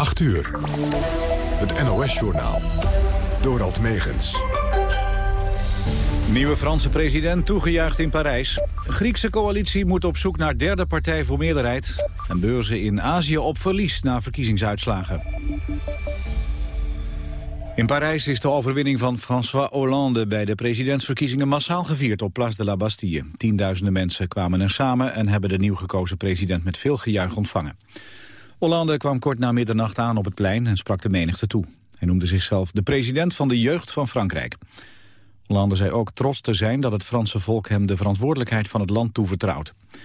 8 uur. Het NOS-journaal. Dorald Megens. Nieuwe Franse president toegejuicht in Parijs. Griekse coalitie moet op zoek naar derde partij voor meerderheid. En beurzen in Azië op verlies na verkiezingsuitslagen. In Parijs is de overwinning van François Hollande bij de presidentsverkiezingen massaal gevierd op Place de la Bastille. Tienduizenden mensen kwamen er samen en hebben de nieuw gekozen president met veel gejuich ontvangen. Hollande kwam kort na middernacht aan op het plein en sprak de menigte toe. Hij noemde zichzelf de president van de jeugd van Frankrijk. Hollande zei ook trots te zijn dat het Franse volk hem de verantwoordelijkheid van het land toevertrouwt. Het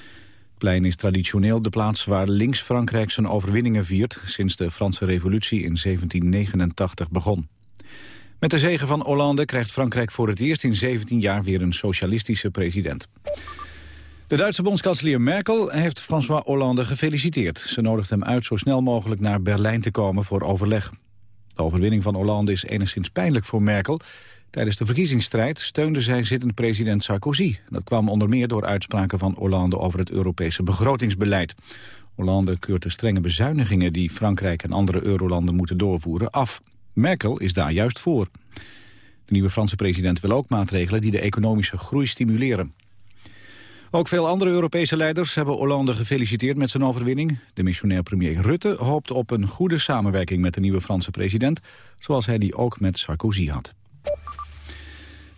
plein is traditioneel de plaats waar links Frankrijk zijn overwinningen viert... sinds de Franse revolutie in 1789 begon. Met de zegen van Hollande krijgt Frankrijk voor het eerst in 17 jaar weer een socialistische president. De Duitse bondskanselier Merkel heeft François Hollande gefeliciteerd. Ze nodigt hem uit zo snel mogelijk naar Berlijn te komen voor overleg. De overwinning van Hollande is enigszins pijnlijk voor Merkel. Tijdens de verkiezingsstrijd steunde zij zittend president Sarkozy. Dat kwam onder meer door uitspraken van Hollande over het Europese begrotingsbeleid. Hollande keurt de strenge bezuinigingen die Frankrijk en andere eurolanden moeten doorvoeren af. Merkel is daar juist voor. De nieuwe Franse president wil ook maatregelen die de economische groei stimuleren. Ook veel andere Europese leiders hebben Hollande gefeliciteerd met zijn overwinning. De missionair premier Rutte hoopt op een goede samenwerking met de nieuwe Franse president, zoals hij die ook met Sarkozy had.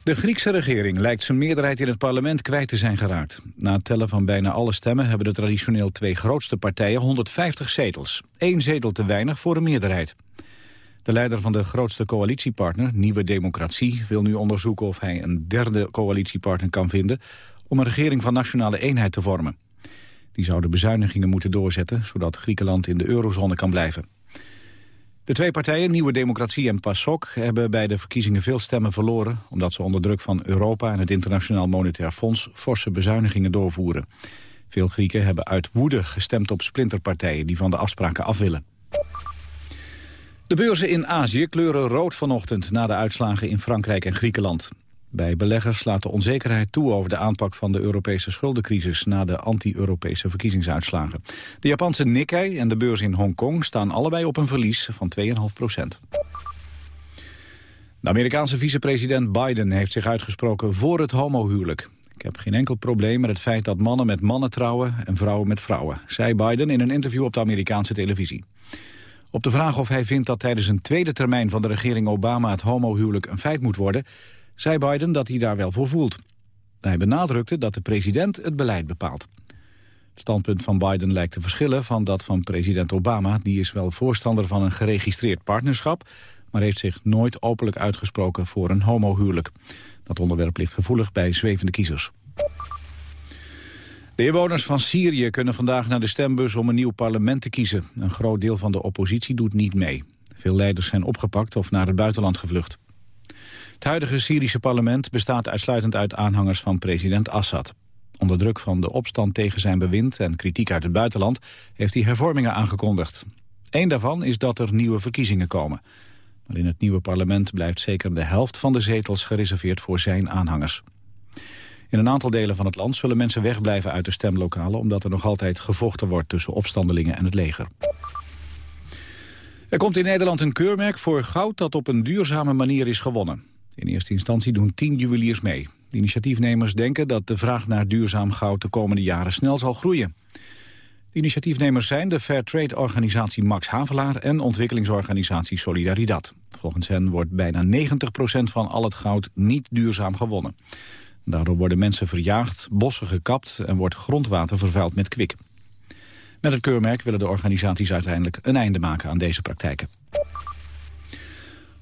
De Griekse regering lijkt zijn meerderheid in het parlement kwijt te zijn geraakt. Na het tellen van bijna alle stemmen hebben de traditioneel twee grootste partijen 150 zetels. Eén zetel te weinig voor een meerderheid. De leider van de grootste coalitiepartner, Nieuwe Democratie, wil nu onderzoeken of hij een derde coalitiepartner kan vinden om een regering van nationale eenheid te vormen. Die zou de bezuinigingen moeten doorzetten, zodat Griekenland in de eurozone kan blijven. De twee partijen, Nieuwe Democratie en PASOK, hebben bij de verkiezingen veel stemmen verloren, omdat ze onder druk van Europa en het Internationaal Monetair Fonds forse bezuinigingen doorvoeren. Veel Grieken hebben uit woede gestemd op splinterpartijen die van de afspraken af willen. De beurzen in Azië kleuren rood vanochtend na de uitslagen in Frankrijk en Griekenland. Bij beleggers slaat de onzekerheid toe over de aanpak van de Europese schuldencrisis na de anti-Europese verkiezingsuitslagen. De Japanse Nikkei en de beurs in Hongkong staan allebei op een verlies van 2,5 procent. De Amerikaanse vicepresident Biden heeft zich uitgesproken voor het homohuwelijk. Ik heb geen enkel probleem met het feit dat mannen met mannen trouwen en vrouwen met vrouwen, zei Biden in een interview op de Amerikaanse televisie. Op de vraag of hij vindt dat tijdens een tweede termijn van de regering Obama het homohuwelijk een feit moet worden, zei Biden dat hij daar wel voor voelt. Hij benadrukte dat de president het beleid bepaalt. Het standpunt van Biden lijkt te verschillen van dat van president Obama. Die is wel voorstander van een geregistreerd partnerschap... maar heeft zich nooit openlijk uitgesproken voor een homohuwelijk. Dat onderwerp ligt gevoelig bij zwevende kiezers. De inwoners van Syrië kunnen vandaag naar de stembus om een nieuw parlement te kiezen. Een groot deel van de oppositie doet niet mee. Veel leiders zijn opgepakt of naar het buitenland gevlucht. Het huidige Syrische parlement bestaat uitsluitend uit aanhangers van president Assad. Onder druk van de opstand tegen zijn bewind en kritiek uit het buitenland... heeft hij hervormingen aangekondigd. Eén daarvan is dat er nieuwe verkiezingen komen. Maar in het nieuwe parlement blijft zeker de helft van de zetels gereserveerd voor zijn aanhangers. In een aantal delen van het land zullen mensen wegblijven uit de stemlokalen... omdat er nog altijd gevochten wordt tussen opstandelingen en het leger. Er komt in Nederland een keurmerk voor goud dat op een duurzame manier is gewonnen. In eerste instantie doen tien juweliers mee. De initiatiefnemers denken dat de vraag naar duurzaam goud de komende jaren snel zal groeien. De initiatiefnemers zijn de Fairtrade-organisatie Max Havelaar en ontwikkelingsorganisatie Solidaridad. Volgens hen wordt bijna 90% van al het goud niet duurzaam gewonnen. Daardoor worden mensen verjaagd, bossen gekapt en wordt grondwater vervuild met kwik. Met het keurmerk willen de organisaties uiteindelijk een einde maken aan deze praktijken.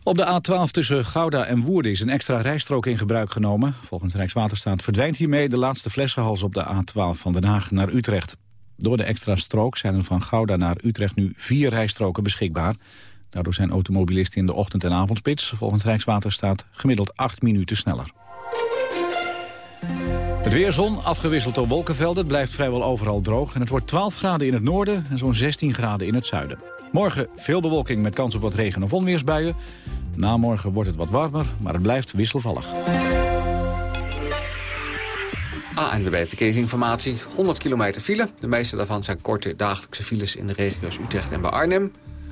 Op de A12 tussen Gouda en Woerden is een extra rijstrook in gebruik genomen. Volgens Rijkswaterstaat verdwijnt hiermee de laatste flessenhals op de A12 van Den Haag naar Utrecht. Door de extra strook zijn er van Gouda naar Utrecht nu vier rijstroken beschikbaar. Daardoor zijn automobilisten in de ochtend- en avondspits volgens Rijkswaterstaat gemiddeld acht minuten sneller. Het weerzon, afgewisseld door wolkenvelden, blijft vrijwel overal droog. En het wordt 12 graden in het noorden en zo'n 16 graden in het zuiden. Morgen veel bewolking met kans op wat regen- of onweersbuien. Na morgen wordt het wat warmer, maar het blijft wisselvallig. ANWB Verkeersinformatie. 100 kilometer file. De meeste daarvan zijn korte dagelijkse files in de regio's Utrecht en bij Arnhem.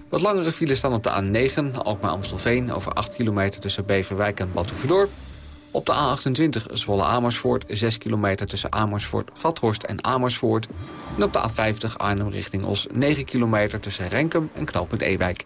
Wat langere files staan op de A9, Alkmaar-Amstelveen... over 8 kilometer tussen Beverwijk en Batuverdorp. Op de A28 Zwolle-Amersfoort, 6 kilometer tussen Amersfoort, Vathorst en Amersfoort. En op de A50 Arnhem richting Os, 9 kilometer tussen Renkum en Knooppunt Ewijk.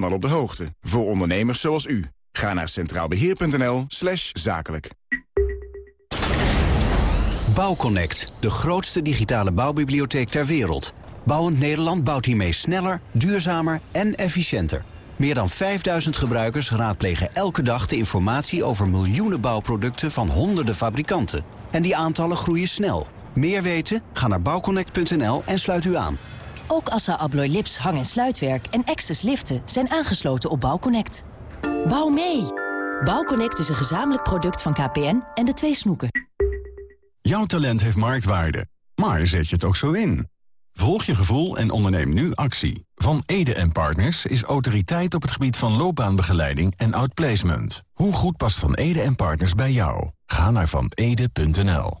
op de hoogte. Voor ondernemers zoals u. Ga naar centraalbeheer.nl slash zakelijk. Bouwconnect, de grootste digitale bouwbibliotheek ter wereld. Bouwend Nederland bouwt hiermee sneller, duurzamer en efficiënter. Meer dan 5000 gebruikers raadplegen elke dag de informatie over miljoenen bouwproducten van honderden fabrikanten. En die aantallen groeien snel. Meer weten? Ga naar bouwconnect.nl en sluit u aan. Ook Assa Abloy Lips hang- en sluitwerk en Access liften zijn aangesloten op Bouwconnect. Bouw mee! Bouwconnect is een gezamenlijk product van KPN en de twee snoeken. Jouw talent heeft marktwaarde, maar zet je het ook zo in? Volg je gevoel en onderneem nu actie. Van Ede Partners is autoriteit op het gebied van loopbaanbegeleiding en outplacement. Hoe goed past Van Ede Partners bij jou? Ga naar vanede.nl.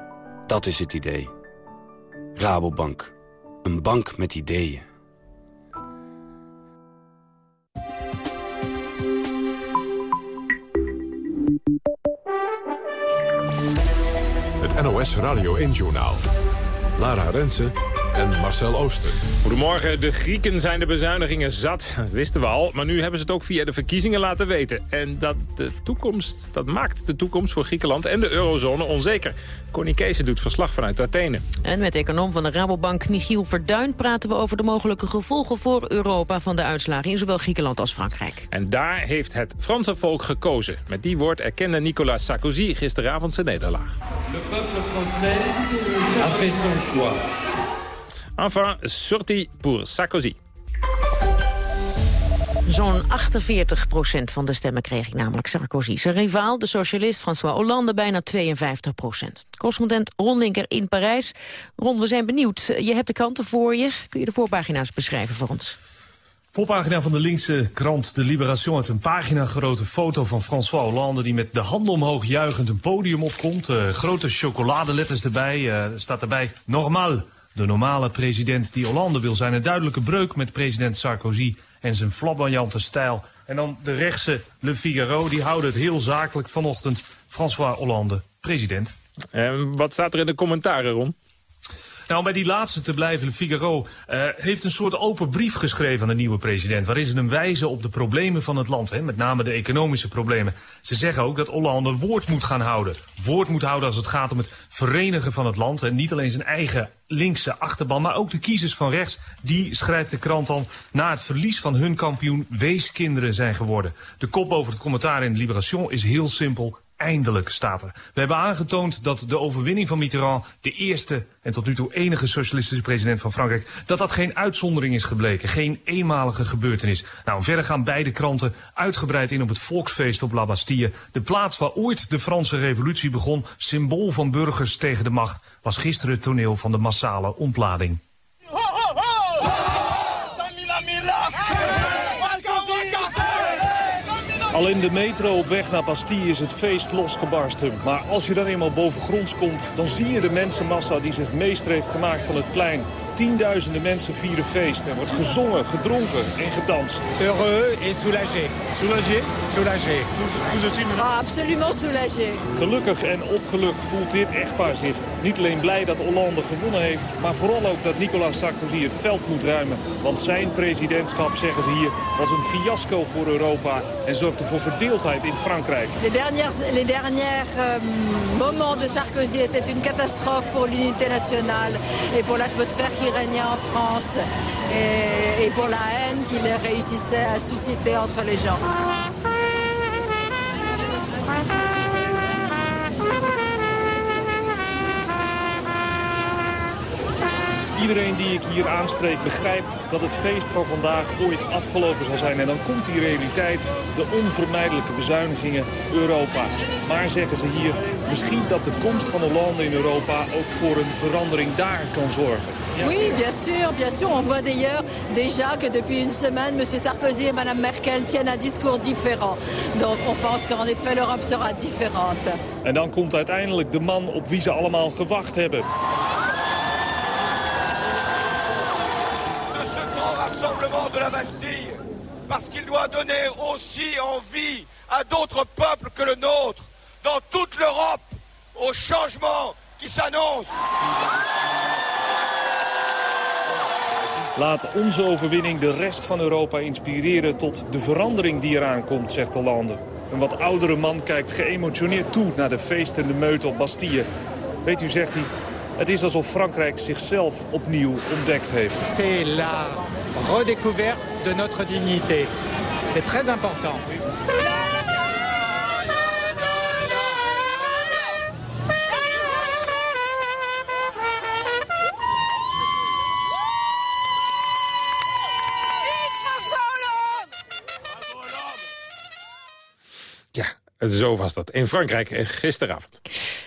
Dat is het idee. Rabobank. Een bank met ideeën. Het NOS Radio 1-journaal. Lara Rensen en Marcel Ooster. Goedemorgen. De Grieken zijn de bezuinigingen zat. Dat wisten we al. Maar nu hebben ze het ook via de verkiezingen laten weten. En dat, de toekomst, dat maakt de toekomst voor Griekenland en de eurozone onzeker. Connie Kees doet verslag vanuit Athene. En met econoom van de Rabobank Michiel Verduin praten we over de mogelijke gevolgen voor Europa van de uitslagen in zowel Griekenland als Frankrijk. En daar heeft het Franse volk gekozen. Met die woord erkende Nicolas Sarkozy gisteravond zijn nederlaag. Le peuple français a fait son choix. Enfin, sortie pour Sarkozy. Zo'n 48% van de stemmen kreeg ik namelijk Sarkozy. Zijn rivaal, de socialist François Hollande, bijna 52% Correspondent Ron Linker in Parijs. Ron, we zijn benieuwd. Je hebt de kranten voor je. Kun je de voorpagina's beschrijven voor ons? Voorpagina van de linkse krant De Libération uit een pagina grote foto van François Hollande... die met de handen omhoog juichend een podium opkomt. Uh, grote chocoladeletters erbij. Uh, er staat erbij normaal. De normale president die Hollande wil zijn. Een duidelijke breuk met president Sarkozy en zijn flamboyante stijl. En dan de rechtse Le Figaro, die houden het heel zakelijk vanochtend. François Hollande, president. En wat staat er in de commentaren, Ron? Nou, bij die laatste te blijven, Le Figaro uh, heeft een soort open brief geschreven aan de nieuwe president... waarin ze hem wijzen op de problemen van het land, hè, met name de economische problemen. Ze zeggen ook dat Hollande woord moet gaan houden. Woord moet houden als het gaat om het verenigen van het land... en niet alleen zijn eigen linkse achterban, maar ook de kiezers van rechts. Die, schrijft de krant dan, na het verlies van hun kampioen weeskinderen zijn geworden. De kop over het commentaar in Libération is heel simpel eindelijk staat er. We hebben aangetoond dat de overwinning van Mitterrand... de eerste en tot nu toe enige socialistische president van Frankrijk... dat dat geen uitzondering is gebleken, geen eenmalige gebeurtenis. Nou, verder gaan beide kranten uitgebreid in op het volksfeest op La Bastille. De plaats waar ooit de Franse revolutie begon... symbool van burgers tegen de macht... was gisteren het toneel van de massale ontlading. Al in de metro op weg naar Bastille is het feest losgebarsten. Maar als je dan eenmaal bovengronds komt, dan zie je de mensenmassa die zich meester heeft gemaakt van het plein. Tienduizenden mensen vieren feest. Er wordt gezongen, gedronken en gedanst. Heureux et soulagé. Soulagé? Soulagé. Hoe het zien Ah, absolument soulagé. Gelukkig en opgelucht voelt dit echtpaar zich. Niet alleen blij dat Hollande gewonnen heeft... maar vooral ook dat Nicolas Sarkozy het veld moet ruimen. Want zijn presidentschap, zeggen ze hier, was een fiasco voor Europa... en zorgde voor verdeeldheid in Frankrijk. Les derniers, les derniers euh, moments de Sarkozy étaient une catastrophe pour l'unité nationale et pour l'atmosphère qui régnait en France et, et pour la haine qu'il réussissait à susciter entre les gens. Iedereen die ik hier aanspreek begrijpt dat het feest van vandaag ooit afgelopen zal zijn. En dan komt die realiteit, de onvermijdelijke bezuinigingen Europa. Maar zeggen ze hier, misschien dat de komst van Hollande in Europa ook voor een verandering daar kan zorgen. Oui, bien sûr, bien sûr. On voit d'ailleurs déjà que depuis une semaine, M. Sarkozy et Mme Merkel tiennent un discours différent. Donc on pense qu'en effet l'Europe sera différente. En dan komt uiteindelijk de man op wie ze allemaal gewacht hebben. de la Bastille, parce qu'il doit donner aussi envie à d'autres peuples que le nôtre, dans toute l'Europe, au changement qui s'annonce. Laat onze overwinning de rest van Europa inspireren tot de verandering die eraan komt, zegt Hollande. Een wat oudere man kijkt geëmotioneerd toe naar de feestende meute op Bastille. Weet u, zegt hij, het is alsof Frankrijk zichzelf opnieuw ontdekt heeft. C'est la redécouverte de notre dignité. C'est très important. Zo was dat. In Frankrijk gisteravond.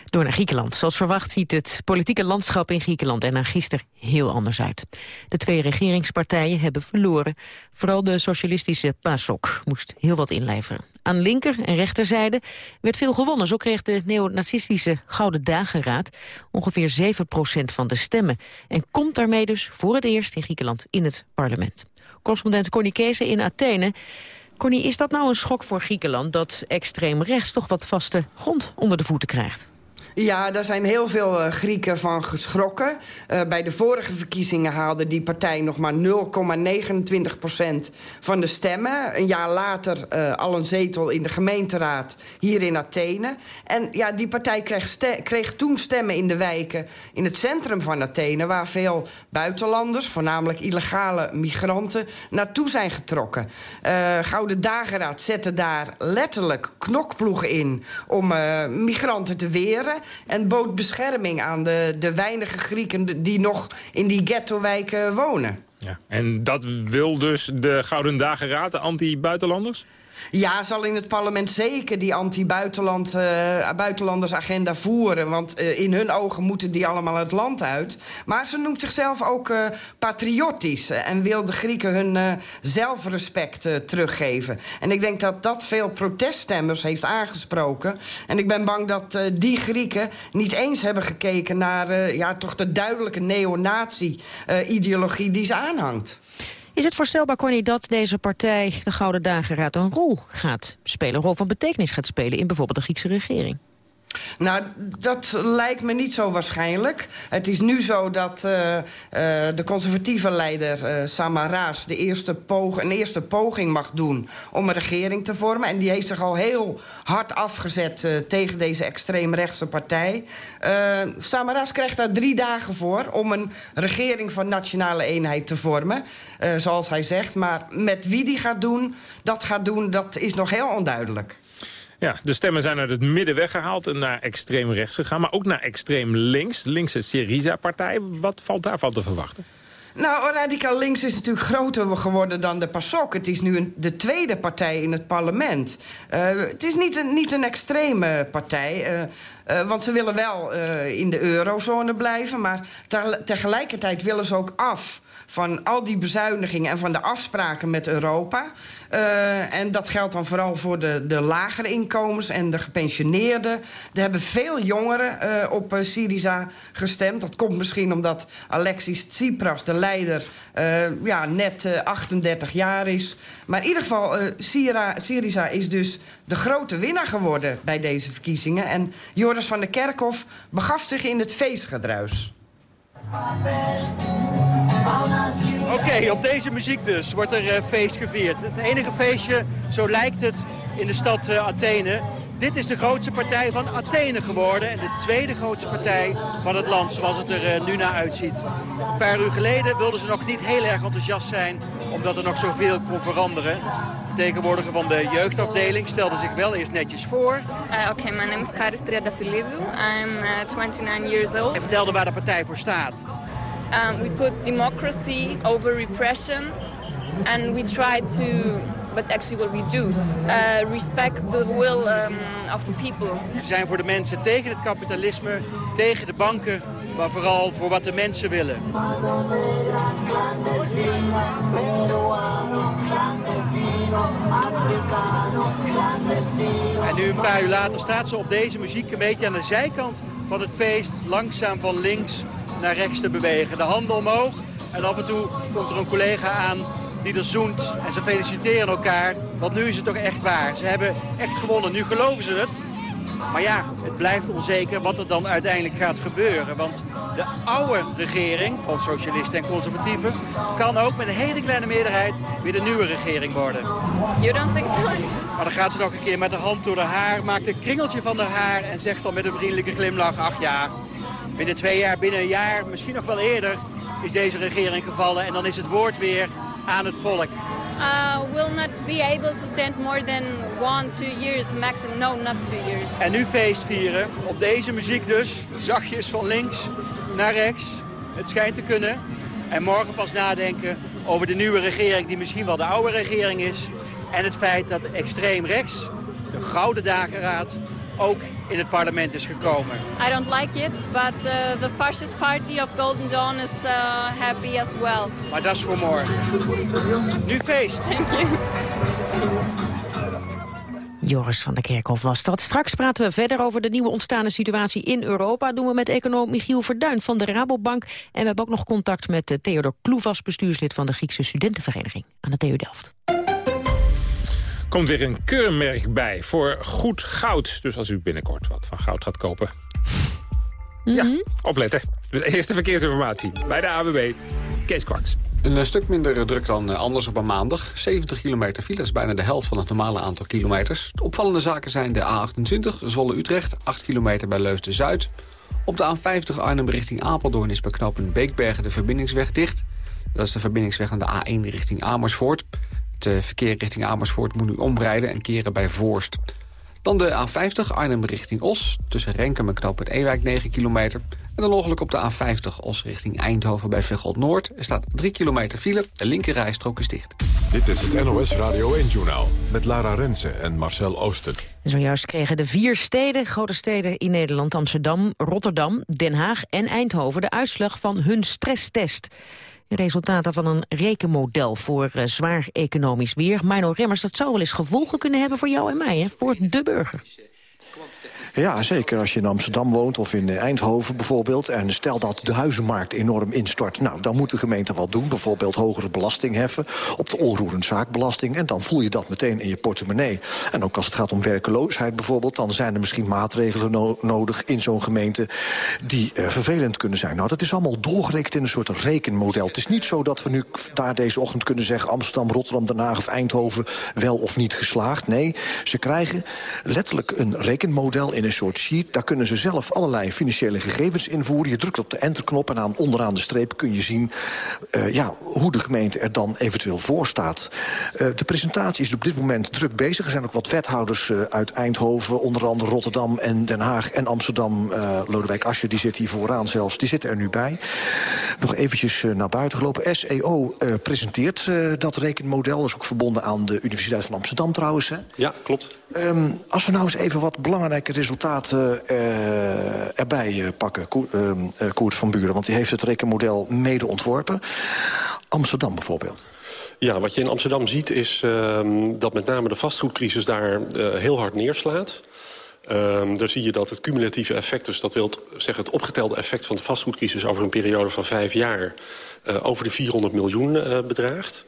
Door naar Griekenland. Zoals verwacht ziet het politieke landschap in Griekenland er na gisteren heel anders uit. De twee regeringspartijen hebben verloren. Vooral de socialistische PASOK moest heel wat inleveren. Aan linker- en rechterzijde werd veel gewonnen. Zo kreeg de neonazistische Gouden Dageraad ongeveer 7% van de stemmen. En komt daarmee dus voor het eerst in Griekenland in het parlement. Correspondent Keese in Athene. Connie, is dat nou een schok voor Griekenland... dat extreem rechts toch wat vaste grond onder de voeten krijgt? Ja, daar zijn heel veel uh, Grieken van geschrokken. Uh, bij de vorige verkiezingen haalde die partij nog maar 0,29 procent van de stemmen. Een jaar later uh, al een zetel in de gemeenteraad hier in Athene. En ja, die partij kreeg, kreeg, toen stemmen in de wijken in het centrum van Athene... waar veel buitenlanders, voornamelijk illegale migranten, naartoe zijn getrokken. Gouden Dageraad zette daar letterlijk knokploegen in om migranten te weren en bood bescherming aan de, de weinige Grieken die nog in die ghettowijken wonen. Ja. En dat wil dus de Gouden Dageraad, de anti-buitenlanders? Ja, zal in het parlement zeker die anti-buitenlandersagenda uh, voeren. Want uh, in hun ogen moeten die allemaal het land uit. Maar ze noemt zichzelf ook uh, patriotisch. En wil de Grieken hun zelfrespect teruggeven. En ik denk dat dat veel proteststemmers heeft aangesproken. En ik ben bang dat die Grieken niet eens hebben gekeken... naar ja, toch de duidelijke neonazi-ideologie die ze aanhangt. Is het voorstelbaar, Connie, dat deze partij, de Gouden Dageraad, een rol gaat spelen, een rol van betekenis gaat spelen in bijvoorbeeld de Griekse regering? Nou, dat lijkt me niet zo waarschijnlijk. Het is nu zo dat uh, uh, de conservatieve leider uh, Samaras de eerste een eerste poging mag doen om een regering te vormen. En die heeft zich al heel hard afgezet tegen deze extreemrechtse partij. Samaras krijgt daar drie dagen voor om een regering van nationale eenheid te vormen. zoals hij zegt. Maar met wie die gaat doen, dat gaat doen, dat is nog heel onduidelijk. Ja, de stemmen zijn uit het midden weggehaald en naar extreem rechts gegaan. Maar ook naar extreem links, linkse Syriza-partij. Wat valt daarvan te verwachten? Nou, radicaal links is natuurlijk groter geworden dan de PASOK. Het is nu de tweede partij in het parlement. Uh, het is niet een, niet een extreme partij. Uh, uh, want ze willen wel in de eurozone blijven. Maar tegelijkertijd willen ze ook af van al die bezuinigingen en van de afspraken met Europa. En dat geldt dan vooral voor de, de lagere inkomens en de gepensioneerden. Er hebben veel jongeren op Syriza gestemd. Dat komt misschien omdat Alexis Tsipras, de leider ja, net 38 jaar is. Maar in ieder geval, Syra, Syriza is dus de grote winnaar geworden bij deze verkiezingen. En Joris van der Kerkhof begaf zich in het feestgedruis. Oké, op deze muziek dus wordt er feest gevierd. Het enige feestje, zo lijkt het, in de stad Athene. Dit is de grootste partij van Athene geworden. En de tweede grootste partij van het land, zoals het er uh, nu naar uitziet. Een paar uur geleden wilden ze nog niet heel erg enthousiast zijn... omdat er nog zoveel kon veranderen. De vertegenwoordiger van de jeugdafdeling stelde zich wel eerst netjes voor. Uh, Oké, okay, mijn naam is Charis Triadafilidou. I'm uh, 29 years old. En vertelde waar de partij voor staat. Um, we put democracy over repression. And we try to but actually what we do. Uh, respect the will um, of the people. Ze zijn voor de mensen tegen het kapitalisme, tegen de banken, maar vooral voor wat de mensen willen. En nu een paar uur later staat ze op deze muziek een beetje aan de zijkant van het feest... langzaam van links naar rechts te bewegen. De handen omhoog en af en toe komt er een collega aan die er zoent. En ze feliciteren elkaar, want nu is het toch echt waar. Ze hebben echt gewonnen. Nu geloven ze het. Maar ja, het blijft onzeker wat er dan uiteindelijk gaat gebeuren. Want de oude regering van socialisten en conservatieven... kan ook met een hele kleine meerderheid weer de nieuwe regering worden. You don't think so? Maar dan gaat ze nog een keer met de hand door haar haar... maakt een kringeltje van haar haar en zegt dan met een vriendelijke glimlach... ach ja, binnen twee jaar, binnen een jaar, misschien nog wel eerder... is deze regering gevallen en dan is het woord weer aan het volk? Uh, will not be able to stand more than one, two years maximum. No, not two years. En nu feest vieren. Op deze muziek dus. Zachtjes van links naar rechts. Het schijnt te kunnen. En morgen pas nadenken over de nieuwe regering die misschien wel de oude regering is. En het feit dat extreem rechts, de Gouden Dageraad, ook in het parlement is gekomen. I don't like it, but uh, the fascist party of Golden Dawn is uh, happy as well. Maar dat is voor morgen. Nu feest. Thank you. Joris van der Kerkhof was dat. Straks praten we verder over de nieuwe ontstane situatie in Europa. doen we met econoom Michiel Verduin van de Rabobank. En we hebben ook nog contact met uh, Theodor Kloevas, bestuurslid van de Griekse Studentenvereniging aan de TU Delft komt weer een keurmerk bij voor goed goud. Dus als u binnenkort wat van goud gaat kopen... Ja, mhm. opletten. De eerste verkeersinformatie bij de AWB. Kees Kwaks. Een eh, stuk minder druk dan eh, anders op een maandag. 70 kilometer file is bijna de helft van het normale aantal kilometers. De opvallende zaken zijn de A28, Zwolle-Utrecht, 8 kilometer bij Leusden-Zuid. Op de A50 Arnhem richting Apeldoorn is bij knooppunt Beekbergen de verbindingsweg dicht. Dat is de verbindingsweg aan de A1 richting Amersfoort. Het eh, verkeer richting Amersfoort moet nu omrijden en keren bij Voorst. Dan de A50 Arnhem richting Os. Tussen Renkum en Knoop Ewijk 9 kilometer. En dan ongeluk op de A50 Os richting Eindhoven bij Veghel Noord. Er staat 3 kilometer file. De linkerrijstrook is dicht. Dit is het NOS Radio 1-journaal met Lara Rensen en Marcel Oosten. Zojuist kregen de vier steden, grote steden in Nederland... Amsterdam, Rotterdam, Den Haag en Eindhoven... de uitslag van hun stresstest. Resultaten van een rekenmodel voor uh, zwaar economisch weer. Mino Remmers, dat zou wel eens gevolgen kunnen hebben voor jou en mij, hè? voor de burger. Ja, zeker. Als je in Amsterdam woont of in Eindhoven bijvoorbeeld... en stel dat de huizenmarkt enorm instort... nou, dan moet de gemeente wat doen. Bijvoorbeeld hogere belasting heffen op de onroerend zaakbelasting... en dan voel je dat meteen in je portemonnee. En ook als het gaat om werkeloosheid bijvoorbeeld... dan zijn er misschien maatregelen nodig in zo'n gemeente... die uh, vervelend kunnen zijn. Nou, dat is allemaal doorgerekend in een soort rekenmodel. Het is niet zo dat we nu daar deze ochtend kunnen zeggen... Amsterdam, Rotterdam, Den Haag of Eindhoven wel of niet geslaagd. Nee, ze krijgen letterlijk een rekenmodel in een soort sheet. Daar kunnen ze zelf allerlei financiële gegevens invoeren. Je drukt op de enterknop en aan, onderaan de streep kun je zien... Uh, ja, hoe de gemeente er dan eventueel voor staat. Uh, de presentatie is op dit moment druk bezig. Er zijn ook wat wethouders uh, uit Eindhoven, onder andere Rotterdam en Den Haag en Amsterdam. Lodewijk Asscher, die zit hier vooraan zelfs, die zit er nu bij. Nog eventjes naar buiten gelopen. SEO presenteert dat rekenmodel. Dat is ook verbonden aan de Universiteit van Amsterdam trouwens. Hè? Ja, klopt. Um, als we nou eens even wat belangrijke resultaten uh, erbij uh, pakken, Ko uh, Koert van Buren. Want die heeft het rekenmodel mede ontworpen. Amsterdam bijvoorbeeld. Ja, wat je in Amsterdam ziet is ehm, dat met name de vastgoedcrisis daar heel hard neerslaat. Um, daar zie je dat het cumulatieve effect, dus dat wil zeggen het opgetelde effect van de vastgoedcrisis over een periode van vijf jaar, over de 400 miljoen bedraagt.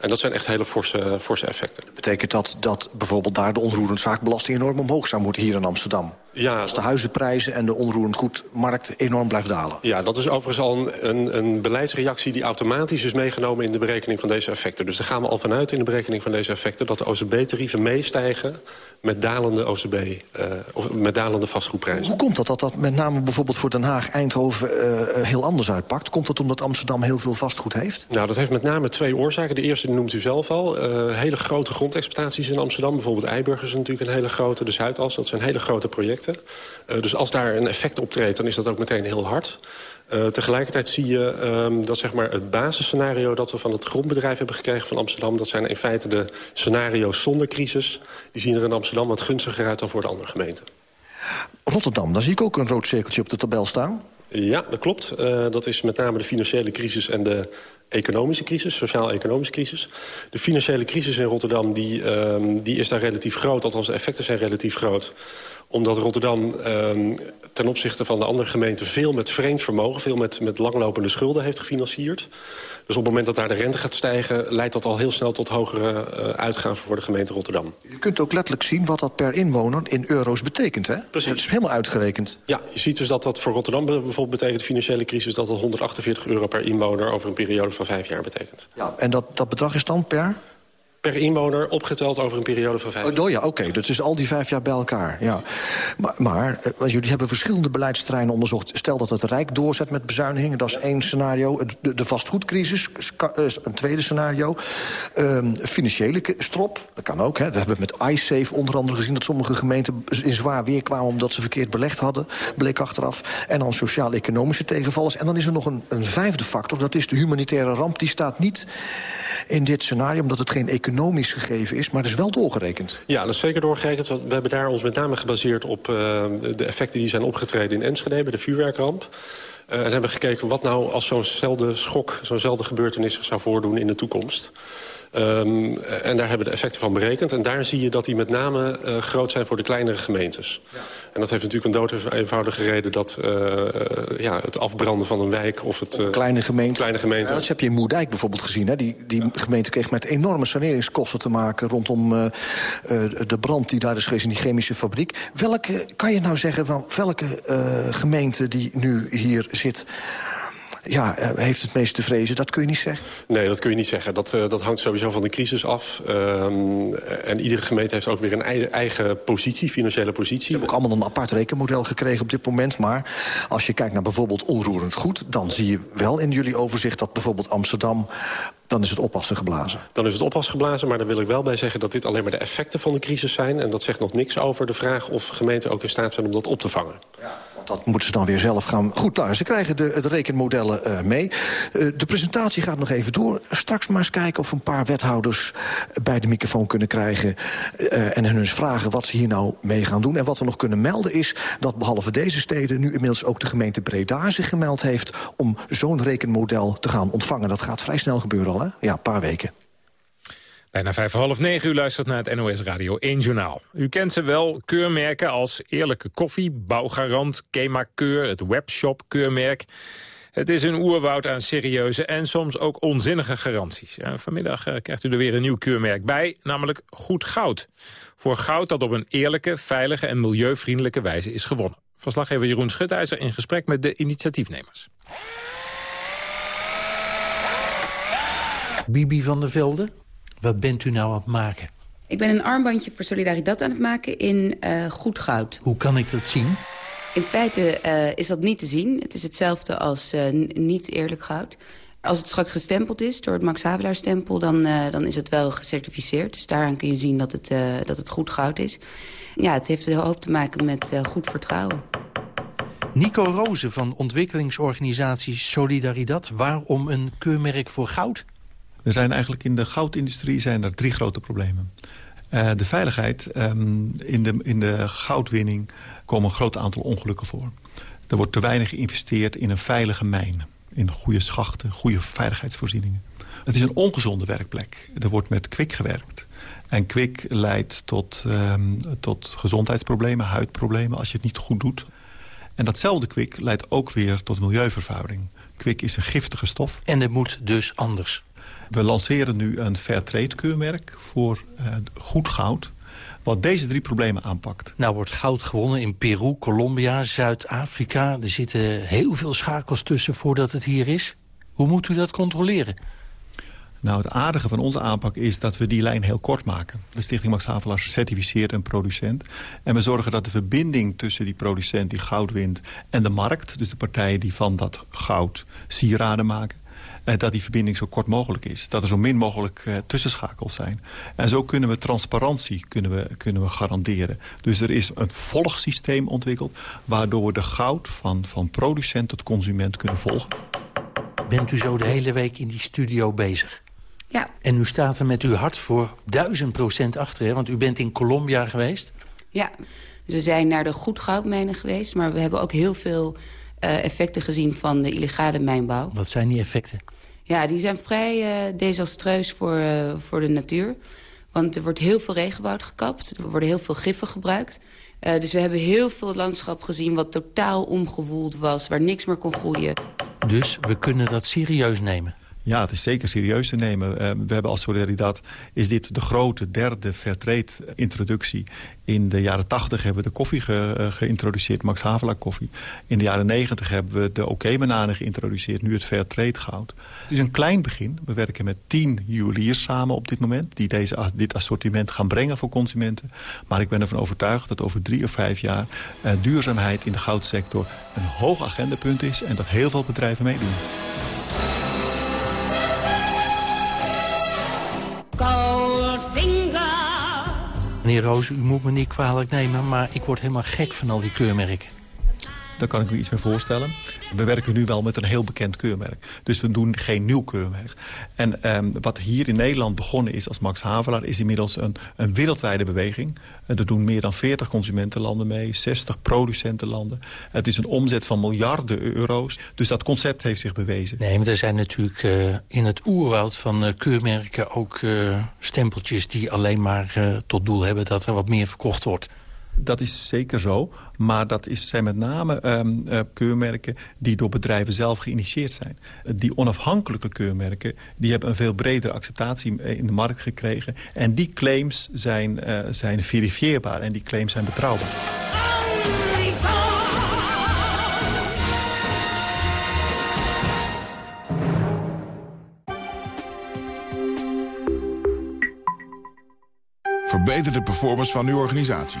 En dat zijn echt hele forse, forse effecten. Betekent dat dat bijvoorbeeld daar de onroerend zaakbelasting enorm omhoog zou moeten hier in Amsterdam? Ja. Als de huizenprijzen en de onroerend goedmarkt enorm blijft dalen. Ja, dat is overigens al een, een, een, beleidsreactie die automatisch is meegenomen in de berekening van deze effecten. Dus daar gaan we al vanuit in de berekening van deze effecten dat de OCB-tarieven meestijgen met dalende OCB, uh, of met dalende vastgoedprijzen. Hoe komt dat dat dat met name bijvoorbeeld voor Den Haag, Eindhoven uh, heel anders uitpakt? Komt dat omdat Amsterdam heel veel vastgoed heeft? Nou, dat heeft met name twee oorzaken. De eerste noemt u zelf al. Uh, hele grote grondexploitaties in Amsterdam. Bijvoorbeeld Eiburg is natuurlijk een hele grote. De Zuidas, dat zijn hele grote projecten. Dus als daar een effect optreedt, dan is dat ook meteen heel hard. Uh, tegelijkertijd zie je um, dat zeg maar, het basisscenario dat we van het grondbedrijf hebben gekregen van Amsterdam... dat zijn in feite de scenario's zonder crisis. Die zien er in Amsterdam wat gunstiger uit dan voor de andere gemeenten. Rotterdam, daar zie ik ook een rood cirkeltje op de tabel staan. Ja, dat klopt. Uh, dat is met name de financiële crisis en de economische crisis, sociaal-economische crisis. De financiële crisis in Rotterdam die, um, die is daar relatief groot. Althans, de effecten zijn relatief groot omdat Rotterdam um, ten opzichte van de andere gemeenten... veel met vreemd vermogen, veel met, met langlopende schulden heeft gefinancierd. Dus op het moment dat daar de rente gaat stijgen... leidt dat al heel snel tot hogere uh, uitgaven voor de gemeente Rotterdam. Je kunt ook letterlijk zien wat dat per inwoner in euro's betekent, hè? Precies. Het is helemaal uitgerekend. Ja, je ziet dus dat dat voor Rotterdam bijvoorbeeld betekent... de financiële crisis dat dat 148 euro per inwoner... over een periode van vijf jaar betekent. Ja, en dat, dat bedrag is dan per? Per inwoner opgeteld over een periode van vijf jaar. Oh ja, oké. Okay. Dat is al die vijf jaar bij elkaar. Ja. Maar, maar jullie hebben verschillende beleidsterreinen onderzocht. Stel dat het Rijk doorzet met bezuinigingen. Dat is één scenario. De, de vastgoedcrisis is een tweede scenario. Um, financiële strop, dat kan ook. Hè. Dat hebben we met iSafe onder andere gezien... dat sommige gemeenten in zwaar weer kwamen... omdat ze verkeerd belegd hadden, bleek achteraf. En dan sociaal-economische tegenvallers. En dan is er nog een, een vijfde factor. Dat is de humanitaire ramp. Die staat niet in dit scenario, omdat het geen economisch gegeven is... maar dat is wel doorgerekend. Ja, dat is zeker doorgerekend. We hebben daar ons met name gebaseerd op uh, de effecten die zijn opgetreden in Enschede... bij de vuurwerkramp. Uh, en hebben gekeken wat nou als zo'nzelfde schok, zo'nzelfde gebeurtenis zich zou voordoen in de toekomst. Um, en daar hebben we de effecten van berekend. En daar zie je dat die met name uh, groot zijn voor de kleinere gemeentes. Ja. En dat heeft natuurlijk een dood eenvoudige reden... dat uh, ja, het afbranden van een wijk of het... Uh, kleine gemeente. Kleine gemeente. Ja, dat heb je in Moerdijk bijvoorbeeld gezien. Hè? Die, die gemeente kreeg met enorme saneringskosten te maken... rondom uh, de brand die daar is geweest in die chemische fabriek. Welke, kan je nou zeggen van welke gemeente die nu hier zit ja, heeft het meest te vrezen. Dat kun je niet zeggen? Nee, dat kun je niet zeggen. Dat, uh, dat hangt sowieso van de crisis af. Um, en iedere gemeente heeft ook weer een eigen positie, financiële positie. Ze hebben ook allemaal een apart rekenmodel gekregen op dit moment. Maar als je kijkt naar bijvoorbeeld onroerend goed... dan zie je wel in jullie overzicht dat bijvoorbeeld Amsterdam dan is het oppassen geblazen. Dan is het oppassen geblazen, maar daar wil ik wel bij zeggen... dat dit alleen maar de effecten van de crisis zijn. En dat zegt nog niks over de vraag of gemeenten ook in staat zijn om dat op te vangen. Ja, dat moeten ze dan weer zelf gaan... Goed, nou, ze krijgen de, de rekenmodellen uh, mee. Uh, de presentatie gaat nog even door. Straks maar eens kijken of we een paar wethouders bij de microfoon kunnen krijgen... Uh, en hen eens vragen wat ze hier nou mee gaan doen. En wat we nog kunnen melden is dat behalve deze steden... nu inmiddels ook de gemeente Breda zich gemeld heeft... om zo'n rekenmodel te gaan ontvangen. Dat gaat vrij snel gebeuren al. Ja, een paar weken. Bijna vijf half negen, u luistert naar het NOS Radio 1 Journaal. U kent ze wel, keurmerken als Eerlijke Koffie, Bouwgarant, Kema Keur, het Webshop keurmerk. Het is een oerwoud aan serieuze en soms ook onzinnige garanties. Vanmiddag uh, krijgt u er weer een nieuw keurmerk bij, namelijk Goed Goud. Voor goud dat op een eerlijke, veilige en milieuvriendelijke wijze is gewonnen. Verslaggever Jeroen Schutijzer in gesprek met de initiatiefnemers. Bibi van der Velde, wat bent u nou aan het maken? Ik ben een armbandje voor Solidariteit aan het maken in uh, goed goud. Hoe kan ik dat zien? In feite uh, is dat niet te zien. Het is hetzelfde als uh, niet eerlijk goud. Als het straks gestempeld is door het Max Havelaar stempel... Dan, dan is het wel gecertificeerd. Dus daaraan kun je zien dat het, dat het goed goud is. Ja, het heeft een hoop te maken met goed vertrouwen. Nico Rozen van ontwikkelingsorganisatie Solidaridad. Waarom een keurmerk voor goud? Er zijn eigenlijk in de goudindustrie zijn er drie grote problemen. Uh, de veiligheid. Um, in, de, in de goudwinning komen een groot aantal ongelukken voor. Er wordt te weinig geïnvesteerd in een veilige mijn. In goede schachten, goede veiligheidsvoorzieningen. Het is een ongezonde werkplek. Er wordt met kwik gewerkt. En kwik leidt tot, um, tot gezondheidsproblemen, huidproblemen... als je het niet goed doet. En datzelfde kwik leidt ook weer tot milieuvervuiling. Kwik is een giftige stof. En het moet dus anders. We lanceren nu een Fairtrade keurmerk voor uh, goed goud wat deze drie problemen aanpakt. Nou wordt goud gewonnen in Peru, Colombia, Zuid-Afrika. Er zitten heel veel schakels tussen voordat het hier is. Hoe moet u dat controleren? Nou, het aardige van onze aanpak is dat we die lijn heel kort maken. De Stichting Max Havelaar certificeert een producent. En we zorgen dat de verbinding tussen die producent die goud wint... en de markt, dus de partijen die van dat goud sieraden maken... Eh, dat die verbinding zo kort mogelijk is. Dat er zo min mogelijk eh, tussenschakels zijn. En zo kunnen we transparantie kunnen we, kunnen we garanderen. Dus er is een volgsysteem ontwikkeld... waardoor we de goud van, van producent tot consument kunnen volgen. Bent u zo de hele week in die studio bezig? Ja. En u staat er met uw hart voor duizend procent achter, hè? Want u bent in Colombia geweest? Ja, dus we zijn naar de goed goudmijnen geweest... maar we hebben ook heel veel effecten gezien van de illegale mijnbouw. Wat zijn die effecten? Ja, die zijn vrij uh, desastreus voor, uh, voor de natuur. Want er wordt heel veel regenwoud gekapt. Er worden heel veel giffen gebruikt. Uh, dus we hebben heel veel landschap gezien wat totaal omgewoeld was. Waar niks meer kon groeien. Dus we kunnen dat serieus nemen? Ja, het is zeker serieus te nemen. Uh, we hebben als Solidaridad is dit de grote derde Fairtrade-introductie. In de jaren 80 hebben we de koffie ge, uh, geïntroduceerd, Max Havelaar koffie. In de jaren 90 hebben we de OK-bananen geïntroduceerd, nu het Fairtrade goud. Het is een klein begin. We werken met tien juweliers samen op dit moment... die deze, dit assortiment gaan brengen voor consumenten. Maar ik ben ervan overtuigd dat over drie of vijf jaar... Uh, duurzaamheid in de goudsector een hoog agendapunt is... en dat heel veel bedrijven meedoen. Meneer Roos, u moet me niet kwalijk nemen... maar ik word helemaal gek van al die keurmerken. Daar kan ik me iets meer voorstellen. We werken nu wel met een heel bekend keurmerk. Dus we doen geen nieuw keurmerk. En um, wat hier in Nederland begonnen is als Max Havelaar... is inmiddels een, een wereldwijde beweging. Er doen meer dan 40 consumentenlanden mee, 60 producentenlanden. Het is een omzet van miljarden euro's. Dus dat concept heeft zich bewezen. Nee, maar er zijn natuurlijk uh, in het oerwoud van uh, keurmerken... ook uh, stempeltjes die alleen maar tot doel hebben... dat er wat meer verkocht wordt. Dat is zeker zo, maar dat is, zijn met name um, uh, keurmerken die door bedrijven zelf geïnitieerd zijn. Die onafhankelijke keurmerken die hebben een veel bredere acceptatie in de markt gekregen. En die claims zijn, uh, zijn verifieerbaar en die claims zijn betrouwbaar. Verbeter de performance van uw organisatie.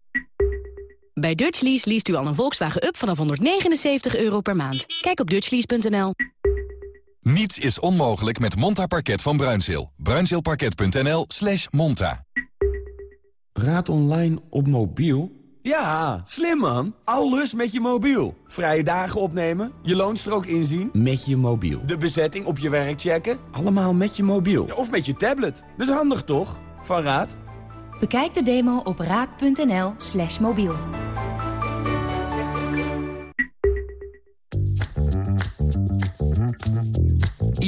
Bij Dutchlease leest u al een Volkswagen Up vanaf 179 euro per maand. Kijk op dutchlease.nl. Niets is onmogelijk met Monta Parket van Bruinzeel. Bruinzeelparket.nl slash monta. Raad online op mobiel? Ja, slim man. Alles met je mobiel. Vrije dagen opnemen, je loonstrook inzien. Met je mobiel. De bezetting op je werk checken. Allemaal met je mobiel. Ja, of met je tablet. Dat is handig toch? Van Raad. Bekijk de demo op raad.nl slash mobiel.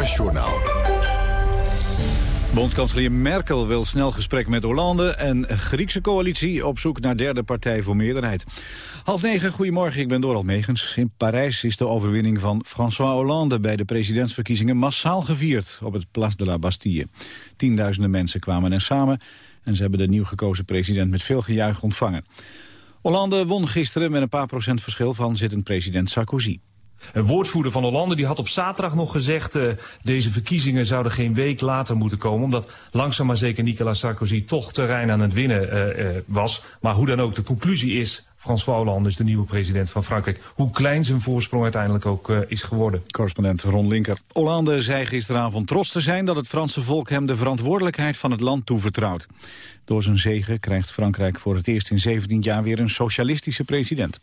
NOS-journaal. Bondskanselier Merkel wil snel gesprek met Hollande... en Griekse coalitie op zoek naar derde partij voor meerderheid. Half negen, goedemorgen, ik ben Doral Megens. In Parijs is de overwinning van François Hollande... bij de presidentsverkiezingen massaal gevierd op het Place de la Bastille. Tienduizenden mensen kwamen er samen... en ze hebben de nieuw gekozen president met veel gejuich ontvangen. Hollande won gisteren met een paar procent verschil van zittend president Sarkozy. Een woordvoerder van Hollande die had op zaterdag nog gezegd... Uh, deze verkiezingen zouden geen week later moeten komen... omdat langzaam maar zeker Nicolas Sarkozy toch terrein aan het winnen uh, uh, was. Maar hoe dan ook, de conclusie is... François Hollande is de nieuwe president van Frankrijk. Hoe klein zijn voorsprong uiteindelijk ook is geworden. Correspondent Ron Linker. Hollande zei gisteravond trots te zijn dat het Franse volk hem de verantwoordelijkheid van het land toevertrouwt. Door zijn zegen krijgt Frankrijk voor het eerst in 17 jaar weer een socialistische president.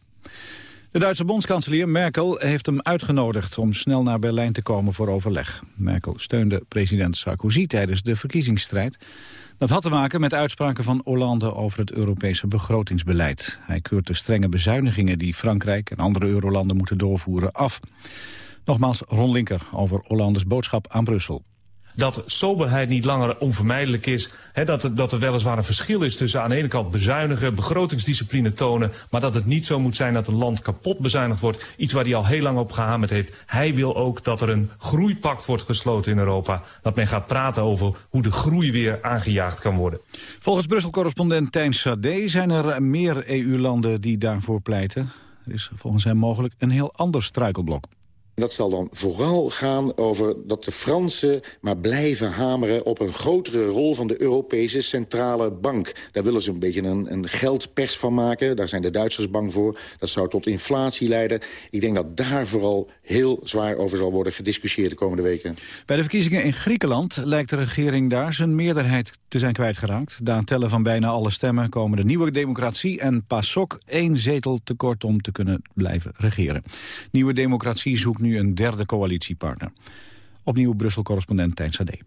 De Duitse bondskanselier Merkel heeft hem uitgenodigd om snel naar Berlijn te komen voor overleg. Merkel steunde president Sarkozy tijdens de verkiezingsstrijd. Dat had te maken met uitspraken van Hollande over het Europese begrotingsbeleid. Hij keurt de strenge bezuinigingen die Frankrijk en andere eurolanden moeten doorvoeren af. Nogmaals Ron Linker over Hollandes boodschap aan Brussel dat soberheid niet langer onvermijdelijk is. Dat, dat er weliswaar een verschil is tussen aan de ene kant bezuinigen, begrotingsdiscipline tonen, maar dat het niet zo moet zijn dat een land kapot bezuinigd wordt. Iets waar hij al heel lang op gehamerd heeft. Hij wil ook dat er een groeipact wordt gesloten in Europa. Dat men gaat praten over hoe de groei weer aangejaagd kan worden. Volgens Brussel-correspondent Tijn Sade zijn er meer EU-landen die daarvoor pleiten. Er is volgens hem mogelijk een heel ander struikelblok. Dat zal dan vooral gaan over dat de Fransen maar blijven hameren... op een grotere rol van de Europese Centrale Bank. Daar willen ze een beetje een, een geldpers van maken. Daar zijn de Duitsers bang voor. Dat zou tot inflatie leiden. Ik denk dat daar vooral heel zwaar over zal worden gediscussieerd de komende weken. Bij de verkiezingen in Griekenland lijkt de regering daar zijn meerderheid te zijn kwijtgeraakt. Na tellen van bijna alle stemmen komen de nieuwe democratie en PASOK één zetel tekort om te kunnen blijven regeren. Nieuwe democratie zoekt nu een derde coalitiepartner. Opnieuw Brussel-correspondent Tijn Sade.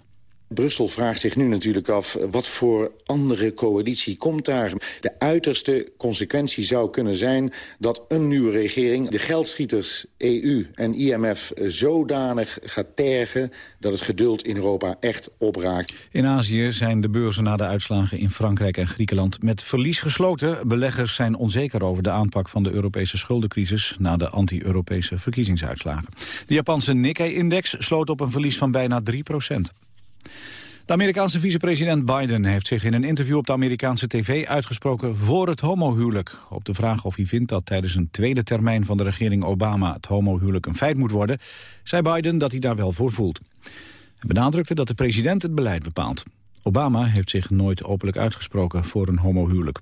Brussel vraagt zich nu natuurlijk af wat voor andere coalitie komt daar. De uiterste consequentie zou kunnen zijn dat een nieuwe regering... de geldschieters EU en IMF zodanig gaat tergen... dat het geduld in Europa echt opraakt. In Azië zijn de beurzen na de uitslagen in Frankrijk en Griekenland... met verlies gesloten. Beleggers zijn onzeker over de aanpak van de Europese schuldencrisis... na de anti-Europese verkiezingsuitslagen. De Japanse Nikkei-index sloot op een verlies van bijna 3 procent. De Amerikaanse vicepresident Biden heeft zich in een interview op de Amerikaanse tv uitgesproken voor het homohuwelijk. Op de vraag of hij vindt dat tijdens een tweede termijn van de regering Obama het homohuwelijk een feit moet worden, zei Biden dat hij daar wel voor voelt. Hij benadrukte dat de president het beleid bepaalt. Obama heeft zich nooit openlijk uitgesproken voor een homohuwelijk.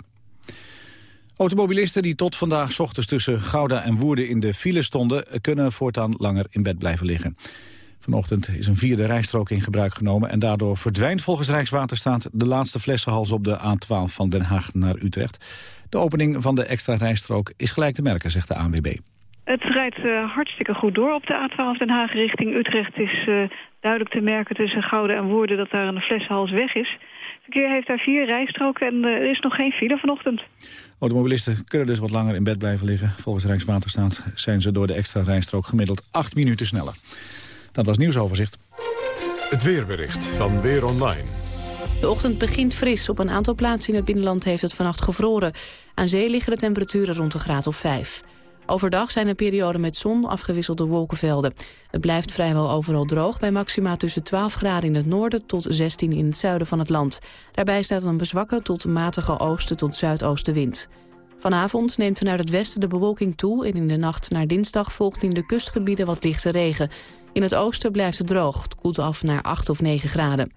Automobilisten die tot vandaag ochtends tussen Gouda en Woerden in de file stonden... kunnen voortaan langer in bed blijven liggen. Vanochtend is een vierde rijstrook in gebruik genomen... en daardoor verdwijnt volgens Rijkswaterstaat de laatste flessenhals op de A12 van Den Haag naar Utrecht. De opening van de extra rijstrook is gelijk te merken, zegt de ANWB. Het rijdt uh, hartstikke goed door op de A12 Den Haag richting Utrecht. Het is uh, duidelijk te merken tussen Gouden en Woerden dat daar een flessenhals weg is. Het verkeer heeft daar vier rijstroken en uh, er is nog geen file vanochtend. Automobilisten kunnen dus wat langer in bed blijven liggen. Volgens Rijkswaterstaat zijn ze door de extra rijstrook gemiddeld acht minuten sneller. Dat was nieuwsoverzicht. Het weerbericht van Weer Online. De ochtend begint fris. Op een aantal plaatsen in het binnenland heeft het vannacht gevroren. Aan zee liggen de temperaturen rond een graad of 5. Overdag zijn er perioden met zon, afgewisselde wolkenvelden. Het blijft vrijwel overal droog bij maxima tussen 12 graden in het noorden tot 16 in het zuiden van het land. Daarbij staat een bezwakke tot matige oosten tot zuidoostenwind. Vanavond neemt vanuit het westen de bewolking toe... en in de nacht naar dinsdag volgt in de kustgebieden wat lichte regen. In het oosten blijft het droog. Het koelt af naar 8 of 9 graden.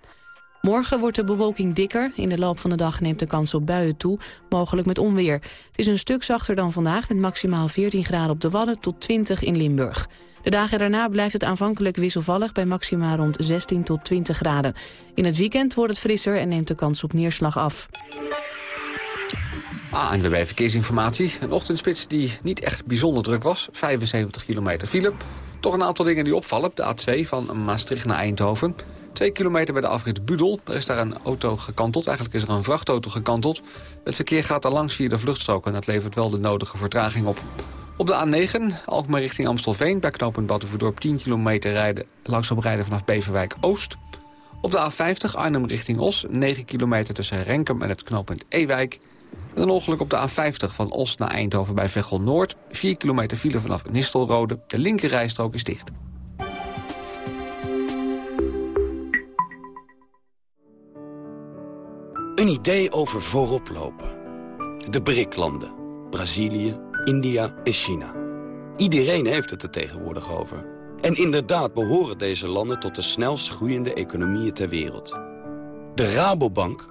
Morgen wordt de bewolking dikker. In de loop van de dag neemt de kans op buien toe, mogelijk met onweer. Het is een stuk zachter dan vandaag met maximaal 14 graden op de Wadden tot 20 in Limburg. De dagen daarna blijft het aanvankelijk wisselvallig bij maxima rond 16 tot 20 graden. In het weekend wordt het frisser en neemt de kans op neerslag af. ANWB Verkeersinformatie. Een ochtendspits die niet echt bijzonder druk was. 75 kilometer file. Toch een aantal dingen die opvallen. De A2 van Maastricht naar Eindhoven. Twee kilometer bij de afrit Budel. Er is daar een auto gekanteld. Eigenlijk is er een vrachtauto gekanteld. Het verkeer gaat daar langs via de vluchtstrook. En dat levert wel de nodige vertraging op. Op de A9, Alkmaar richting Amstelveen. Bij knooppunt Battenverdorp 10 kilometer rijden, langzaam rijden vanaf Beverwijk Oost. Op de A50 Arnhem richting Os, 9 kilometer tussen Renkum en het knooppunt Ewijk. Een ongeluk op de A50 van Os naar Eindhoven bij Veghel Noord. 4 kilometer file vanaf Nistelrode. De linkerrijstrook is dicht. Een idee over voorop lopen. De BRIC-landen. Brazilië, India en China. Iedereen heeft het er tegenwoordig over. En inderdaad behoren deze landen tot de snelst groeiende economieën ter wereld. De Rabobank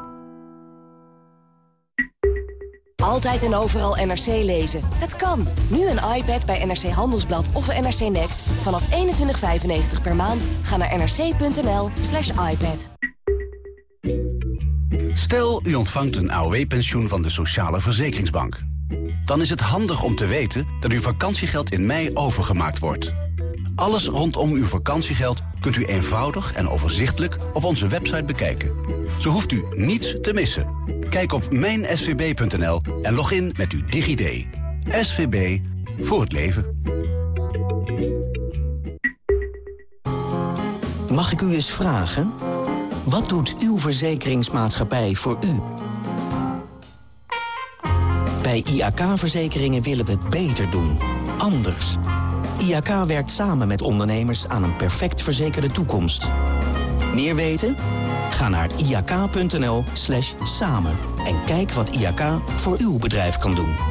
Altijd en overal NRC lezen. Het kan. Nu een iPad bij NRC Handelsblad of NRC Next. Vanaf 21,95 per maand. Ga naar nrc.nl slash iPad. Stel, u ontvangt een AOW-pensioen van de Sociale Verzekeringsbank. Dan is het handig om te weten dat uw vakantiegeld in mei overgemaakt wordt. Alles rondom uw vakantiegeld kunt u eenvoudig en overzichtelijk op onze website bekijken. Zo hoeft u niets te missen. Kijk op mijnsvb.nl en log in met uw DigiD. SVB voor het leven. Mag ik u eens vragen? Wat doet uw verzekeringsmaatschappij voor u? Bij IAK-verzekeringen willen we het beter doen. Anders. IAK werkt samen met ondernemers aan een perfect verzekerde toekomst. Meer weten? Ga naar iak.nl slash samen en kijk wat IAK voor uw bedrijf kan doen.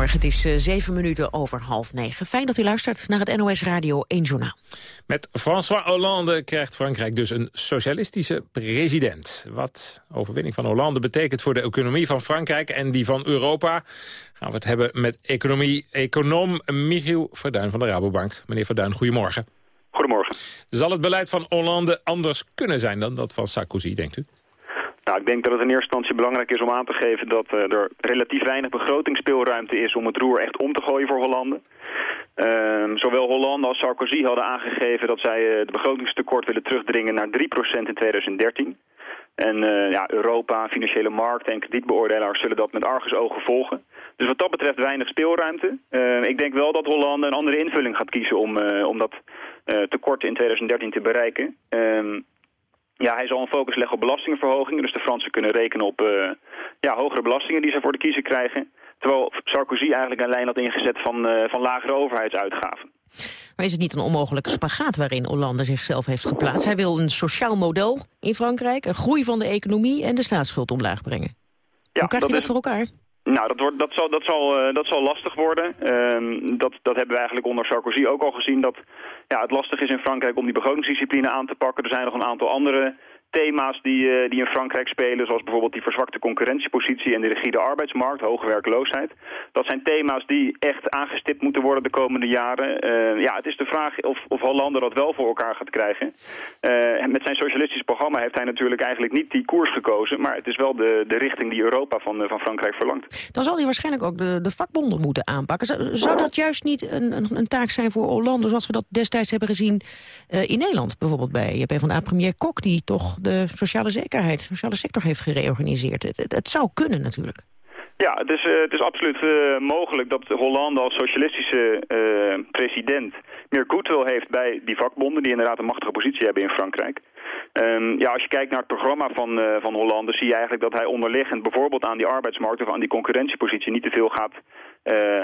Goedemorgen, het is uh, zeven minuten over half negen. Fijn dat u luistert naar het NOS Radio 1 Journaal. Met François Hollande krijgt Frankrijk dus een socialistische president. Wat overwinning van Hollande betekent voor de economie van Frankrijk en die van Europa... gaan we het hebben met economie, econoom Michiel Verduin van de Rabobank. Meneer Verduin, goedemorgen. Goedemorgen. Zal het beleid van Hollande anders kunnen zijn dan dat van Sarkozy, denkt u? Nou, ik denk dat het in eerste instantie belangrijk is om aan te geven dat uh, er relatief weinig begrotingsspeelruimte is om het roer echt om te gooien voor Hollande. Uh, zowel Hollande als Sarkozy hadden aangegeven dat zij uh, de begrotingstekort willen terugdringen naar 3% in 2013. En uh, ja, Europa, financiële markten en kredietbeoordelaars zullen dat met argusogen volgen. Dus wat dat betreft weinig speelruimte. ik denk wel dat Hollande een andere invulling gaat kiezen om, om dat tekort in 2013 te bereiken. Ja, hij zal een focus leggen op belastingverhogingen. Dus de Fransen kunnen rekenen op uh, ja, hogere belastingen die ze voor de kiezer krijgen. Terwijl Sarkozy eigenlijk een lijn had ingezet van, uh, van lagere overheidsuitgaven. Maar is het niet een onmogelijke spagaat waarin Hollande zichzelf heeft geplaatst? Hij wil een sociaal model in Frankrijk, een groei van de economie en de staatsschuld omlaag brengen. Ja, Hoe krijg je dat, dat voor elkaar? Nou, dat, wordt, dat, zal, dat, zal, uh, dat zal lastig worden. Uh, dat, dat hebben we eigenlijk onder Sarkozy ook al gezien. Dat ja, het lastig is in Frankrijk om die begrotingsdiscipline aan te pakken. Er zijn nog een aantal andere thema's die, uh, die in Frankrijk spelen, zoals bijvoorbeeld die verzwakte concurrentiepositie en de rigide arbeidsmarkt, hoge werkloosheid. Dat zijn thema's die echt aangestipt moeten worden de komende jaren. Uh, ja, het is de vraag of, of Hollande dat wel voor elkaar gaat krijgen. Uh, met zijn socialistisch programma heeft hij natuurlijk eigenlijk niet die koers gekozen, maar het is wel de, de richting die Europa van, van Frankrijk verlangt. Dan zal hij waarschijnlijk ook de, de vakbonden moeten aanpakken. Zou, dat juist niet een, een, een, taak zijn voor Hollande, zoals we dat destijds hebben gezien in Nederland? Bijvoorbeeld bij PvdA-premier Kok, die toch de sociale zekerheid, de sociale sector heeft gereorganiseerd. Het, zou kunnen natuurlijk. Ja, het is, uh, het is absoluut uh, mogelijk dat Hollande als socialistische uh, president meer goodwill heeft bij die vakbonden die inderdaad een machtige positie hebben in Frankrijk. Um, ja, als je kijkt naar het programma van, van Hollande zie je eigenlijk dat hij onderliggend bijvoorbeeld aan die arbeidsmarkt of aan die concurrentiepositie niet te veel gaat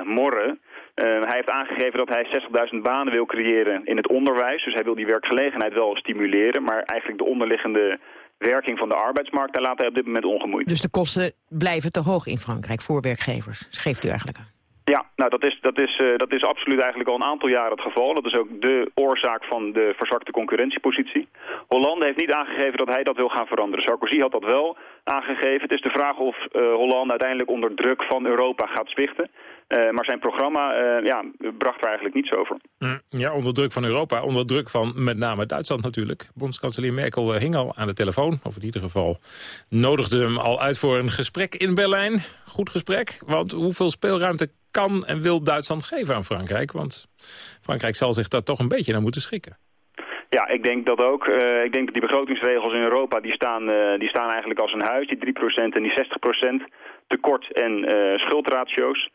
morren. Uh, hij heeft aangegeven dat hij 60.000 banen wil creëren in het onderwijs. Dus hij wil die werkgelegenheid wel stimuleren. Maar eigenlijk de onderliggende werking van de arbeidsmarkt, daar laat hij op dit moment ongemoeid. Dus de kosten blijven te hoog in Frankrijk voor werkgevers, geeft u eigenlijk aan? Ja, nou dat is, dat, is, uh, dat is absoluut eigenlijk al een aantal jaren het geval. Dat is ook de oorzaak van de verzwakte concurrentiepositie. Hollande heeft niet aangegeven dat hij dat wil gaan veranderen. Sarkozy had dat wel aangegeven. Het is de vraag of Hollande uiteindelijk onder druk van Europa gaat zwichten. Maar zijn programma ja, bracht er eigenlijk niets over. Mm, ja, onder druk van Europa, onder druk van met name Duitsland natuurlijk. Bondskanselier Merkel hing al aan de telefoon, of in ieder geval nodigde hem al uit voor een gesprek in Berlijn. Goed gesprek, want hoeveel speelruimte kan en wil Duitsland geven aan Frankrijk? Want Frankrijk zal zich daar toch een beetje naar moeten schikken. Ja, ik denk dat ook. Uh, ik denk dat die begrotingsregels in Europa, die staan, uh, die staan eigenlijk als een huis. Die 3% en die 60% tekort en uh, schuldratio's.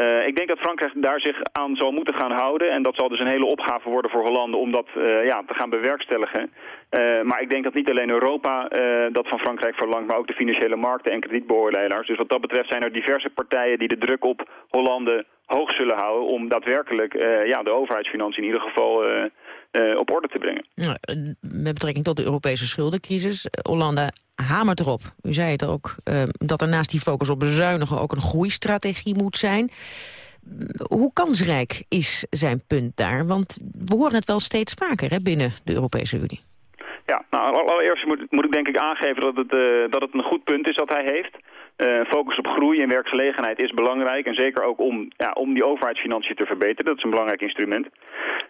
Uh, ik denk dat Frankrijk daar zich aan zal moeten gaan houden. En dat zal dus een hele opgave worden voor Hollande om dat uh, ja, te gaan bewerkstelligen. Uh, maar ik denk dat niet alleen Europa dat van Frankrijk verlangt, maar ook de financiële markten en kredietbeoordelaars. Dus wat dat betreft zijn er diverse partijen die de druk op Hollande hoog zullen houden om daadwerkelijk ja, de overheidsfinanciën in ieder geval uh, op orde te brengen. met betrekking tot de Europese schuldencrisis, Hollande hamert erop, u zei het ook, uh, dat er naast die focus op bezuinigen ook een groeistrategie moet zijn. Hoe kansrijk is zijn punt daar? Want we horen het wel steeds vaker hè, binnen de Europese Unie. Ja, nou, allereerst moet, moet ik denk ik aangeven dat het, uh, dat het een goed punt is dat hij heeft. Uh, focus op groei en werkgelegenheid is belangrijk. En zeker ook om, ja, om die overheidsfinanciën te verbeteren. Dat is een belangrijk instrument.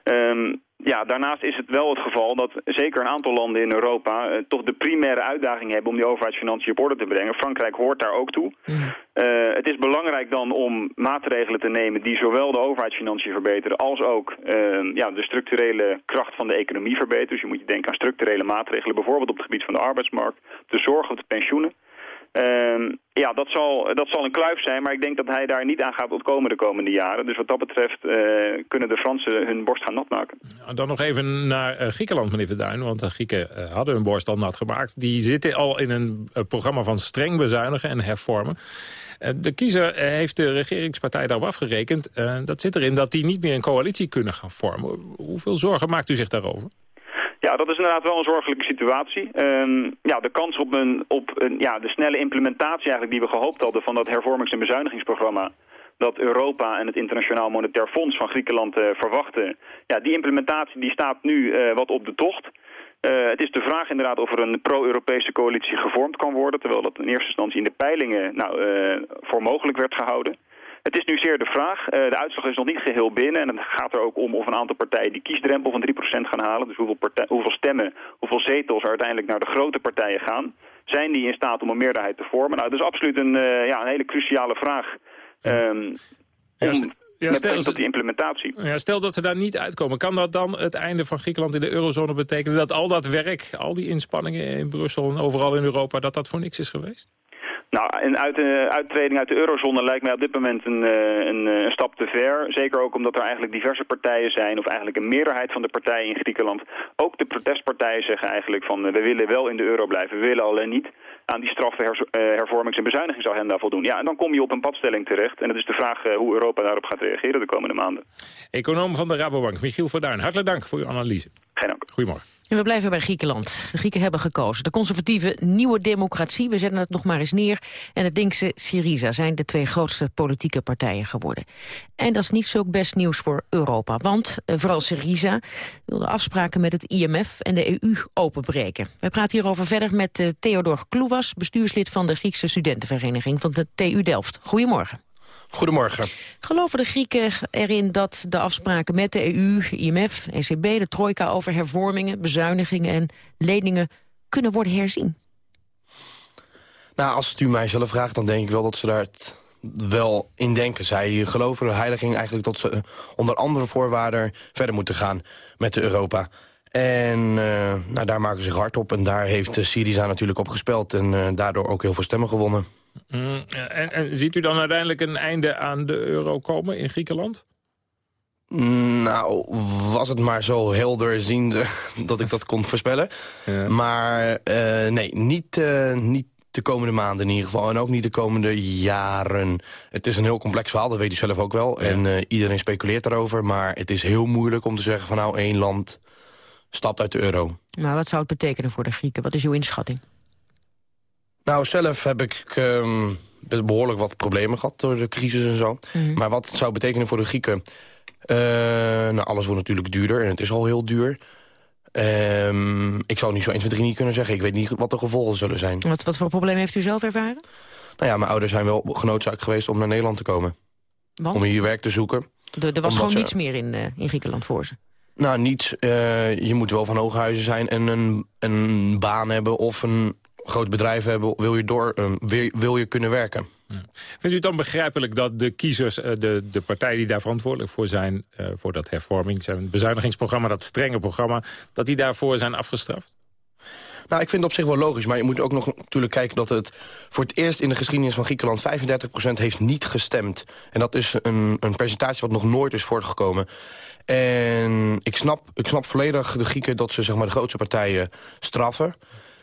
Um, ja, daarnaast is het wel het geval dat zeker een aantal landen in Europa... Uh, toch de primaire uitdaging hebben om die overheidsfinanciën op orde te brengen. Frankrijk hoort daar ook toe. Mm. Uh, het is belangrijk dan om maatregelen te nemen die zowel de overheidsfinanciën verbeteren... als ook uh, ja, de structurele kracht van de economie verbeteren. Dus je moet je denken aan structurele maatregelen, bijvoorbeeld op het gebied van de arbeidsmarkt... de zorg op de pensioenen. Uh, ja, dat zal, dat zal een kluif zijn, maar ik denk dat hij daar niet aan gaat ontkomen de komende jaren. Dus wat dat betreft uh, kunnen de Fransen hun borst gaan nat maken. Dan nog even naar uh, Griekenland, meneer Verduin, want de Grieken uh, hadden hun borst al nat gemaakt. Die zitten al in een programma van streng bezuinigen en hervormen. de kiezer heeft de regeringspartij daarop afgerekend. dat zit erin dat die niet meer een coalitie kunnen gaan vormen. Hoeveel zorgen maakt u zich daarover? Ja, dat is inderdaad wel een zorgelijke situatie. Um, ja, de kans op, een, op een, ja, de snelle implementatie eigenlijk die we gehoopt hadden van dat hervormings- en bezuinigingsprogramma dat Europa en het Internationaal Monetair Fonds van Griekenland uh, verwachten. Ja, die implementatie die staat nu uh, wat op de tocht. Uh, het is de vraag inderdaad of er een pro-Europese coalitie gevormd kan worden... terwijl dat in eerste instantie in de peilingen nou, voor mogelijk werd gehouden. Het is nu zeer de vraag. Uh, de uitslag is nog niet geheel binnen. En het gaat er ook om of een aantal partijen die kiesdrempel van 3% gaan halen. Dus hoeveel, hoeveel stemmen, hoeveel zetels er uiteindelijk naar de grote partijen gaan. Zijn die in staat om een meerderheid te vormen? Nou, dat is absoluut een, uh, ja, een hele cruciale vraag. Um, ja, ja, stel, tot die implementatie. Ja, stel dat ze daar niet uitkomen. Kan dat dan het einde van Griekenland in de eurozone betekenen... dat al dat werk, al die inspanningen in Brussel en overal in Europa... dat dat voor niks is geweest? Nou, een uit, uh, uittreding uit de eurozone lijkt mij op dit moment een, uh, een, een, stap te ver. Zeker ook omdat er eigenlijk diverse partijen zijn, of eigenlijk een meerderheid van de partijen in Griekenland. Ook de protestpartijen zeggen eigenlijk van, we willen wel in de euro blijven, we willen alleen niet aan die straffe hervormings- en bezuinigingsagenda voldoen. Ja, en dan kom je op een padstelling terecht. En het is de vraag hoe Europa daarop gaat reageren de komende maanden. Econoom van de Rabobank, Michiel Verduin. Hartelijk dank voor uw analyse. Geen dank. Goedemorgen. En we blijven bij Griekenland. De Grieken hebben gekozen. De conservatieve Nieuwe Democratie, we zetten het nog maar eens neer... en het linkse Syriza zijn de twee grootste politieke partijen geworden. En dat is niet zo best nieuws voor Europa. Want eh, vooral Syriza wil de afspraken met het IMF en de EU openbreken. Wij praten hierover verder met uh, Theodor Kloewas... bestuurslid van de Griekse studentenvereniging van de TU Delft. Goedemorgen. Goedemorgen. Geloven de Grieken erin dat de afspraken met de EU, IMF, ECB, de trojka over hervormingen, bezuinigingen en leningen kunnen worden herzien? Nou, als het u mij zelf vraagt, dan denk ik wel dat ze daar het wel in denken. Zij geloven de heiliging eigenlijk dat ze onder andere voorwaarden verder moeten gaan met de Europa. En uh, nou, daar maken ze zich hard op. En daar heeft Syriza natuurlijk op gespeeld. En uh, daardoor ook heel veel stemmen gewonnen. Mm, en, en, ziet u dan uiteindelijk een einde aan de euro komen in Griekenland? Nou, was het maar zo helder ziende dat ik dat kon voorspellen. Ja. Maar uh, nee, niet, niet de komende maanden in ieder geval. En ook niet de komende jaren. Het is een heel complex verhaal, dat weet u zelf ook wel. Ja. En iedereen speculeert daarover. Maar het is heel moeilijk om te zeggen van nou één land stapt uit de euro. Maar wat zou het betekenen voor de Grieken? Wat is uw inschatting? Nou, zelf heb ik um, behoorlijk wat problemen gehad door de crisis en zo. Mm -hmm. Maar wat het zou betekenen voor de Grieken... Uh, nou, alles wordt natuurlijk duurder en het is al heel duur. Ehm, ik zou niet zo 1, 2, 3 niet kunnen zeggen. Ik weet niet wat de gevolgen zullen zijn. Wat, wat voor probleem heeft u zelf ervaren? Nou ja, mijn ouders zijn wel genoodzaakt geweest om naar Nederland te komen. Want? Om hier werk te zoeken. Er, er was gewoon ze- niets meer in, eh, in Griekenland voor ze. Nou, niet. eh, je moet wel van hooghuizen zijn en een, een baan hebben of een groot bedrijf hebben. Wil je, door, eh, wil, wil je kunnen werken. Vindt u het dan begrijpelijk dat de kiezers, eh, de, de partijen die daar verantwoordelijk voor zijn... eh, voor dat hervorming, zijn bezuinigingsprogramma, dat strenge programma... dat die daarvoor zijn afgestraft? Nou, ik vind het op zich wel logisch. Maar je moet ook nog natuurlijk kijken dat het voor het eerst in de geschiedenis van Griekenland 35% heeft niet gestemd. En dat is een, een percentage wat nog nooit is voortgekomen. En ik snap, ik snap volledig de Grieken dat ze zeg maar, de grootste partijen straffen.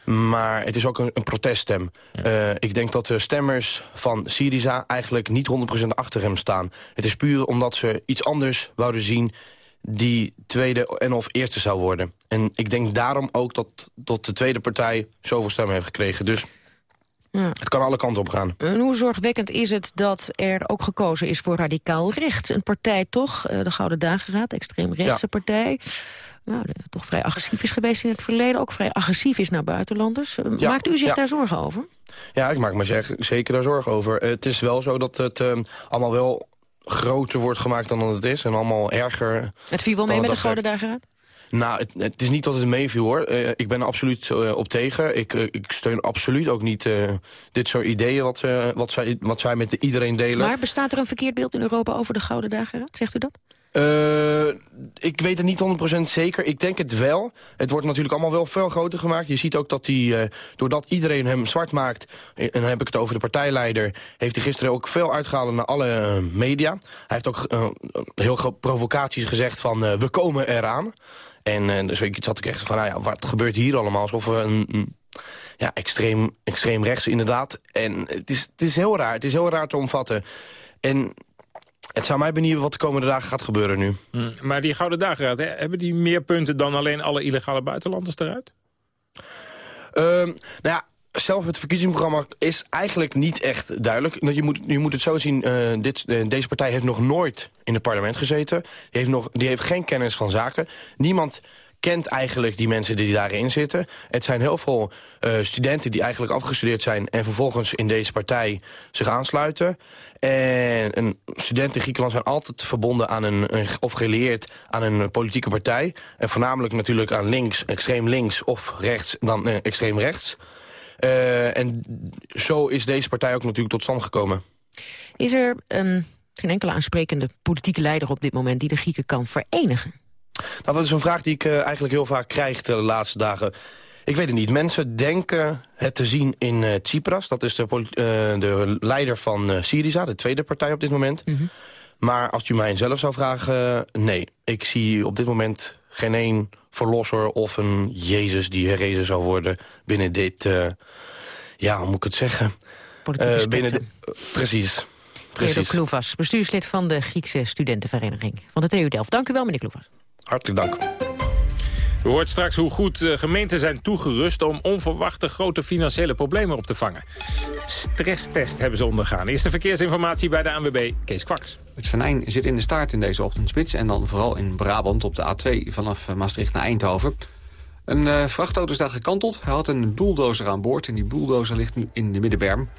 Maar het is ook een, een proteststem. Eh, ik denk dat de stemmers van Syriza eigenlijk niet 100% achter hem staan. Het is puur omdat ze iets anders wouden zien die tweede en of eerste zou worden. En ik denk daarom ook dat, dat de tweede partij zoveel stemmen heeft gekregen. Dus Ja. het kan alle kanten op gaan. En hoe zorgwekkend is het dat er ook gekozen is voor radicaal rechts? Een partij toch, eh, de Gouden Dageraad, extreemrechtse Ja. partij... Nou, de- toch vrij agressief is geweest in het verleden. Ook vrij agressief is naar buitenlanders. Eh, Ja, Maakt u zich ja. daar zorgen over? Ja, ik maak me zeker daar zorgen over. Het is wel zo dat het eh, allemaal wel groter wordt gemaakt dan dat het is. En allemaal erger. Het viel wel mee met de Gouden Dageraad? Nou, het, het is niet dat het meeviel hoor. Eh, ik ben er absoluut eh, op tegen. Ik, eh, ik steun absoluut ook niet eh, dit soort ideeën wat, eh, wat, zij, wat zij met iedereen delen. Maar bestaat er een verkeerd beeld in Europa over de Gouden Dageraad? Zegt u dat? Eh, ik weet het niet 100% zeker. Ik denk het wel. Het wordt natuurlijk allemaal wel veel groter gemaakt. Je ziet ook dat hij, eh, doordat iedereen hem zwart maakt... eh, en dan heb ik het over de partijleider... heeft hij gisteren ook veel uitgehaald naar alle media. Hij heeft ook heel groot provocaties gezegd van... we komen eraan. En dus ik zat ik echt van, nou ja, wat gebeurt hier allemaal? Alsof we een ja, extreem, extreem rechts inderdaad. En het is, het is heel raar. Het is heel raar te omvatten. En het zou mij benieuwen wat de komende dagen gaat gebeuren nu. Hm. Maar die Gouden Dageraad, hè, hebben die meer punten dan alleen alle illegale buitenlanders eruit? Ehm, nou ja, zelf het verkiezingsprogramma is eigenlijk niet echt duidelijk. Je moet, je moet het zo zien, eh, dit, eh, deze partij heeft nog nooit in het parlement gezeten. Die heeft, nog, die heeft geen kennis van zaken. Niemand kent eigenlijk die mensen die daarin zitten. Het zijn heel veel eh, studenten die eigenlijk afgestudeerd zijn... en vervolgens in deze partij zich aansluiten. En studenten in Griekenland zijn altijd verbonden aan een, of geleerd aan een politieke partij. En voornamelijk natuurlijk aan links, extreem links of rechts, dan eh, extreem rechts. Eh, en zo is deze partij ook natuurlijk tot stand gekomen. Is er ehm, geen enkele aansprekende politieke leider op dit moment... die de Grieken kan verenigen? Nou, dat is een vraag die ik eh, eigenlijk heel vaak krijg de laatste dagen. Ik weet het niet. Mensen denken het te zien in eh, Tsipras. Dat is de, eh, de leider van Syriza, de tweede partij op dit moment. Maar als u mij zelf zou vragen, nee. Ik zie op dit moment geen één verlosser of een Jezus die herrezen zou worden binnen dit... ja, hoe moet ik het zeggen? Politieke binnen de- precies. Theodor. Kloevas, bestuurslid van de Griekse studentenvereniging van de TU Delft. Dank u wel, meneer Kloevas. Hartelijk dank. U hoort straks hoe goed eh, gemeenten zijn toegerust... om onverwachte grote financiële problemen op te vangen. Stresstest hebben ze ondergaan. Eerste verkeersinformatie bij de ANWB, Kees Kwaks. Het venijn zit in de staart in deze ochtendspits. En dan vooral in Brabant op de A2 vanaf eh, Maastricht naar Eindhoven. Een eh, vrachtauto is daar gekanteld. Hij had een bulldozer aan boord en die bulldozer ligt nu in de middenberm.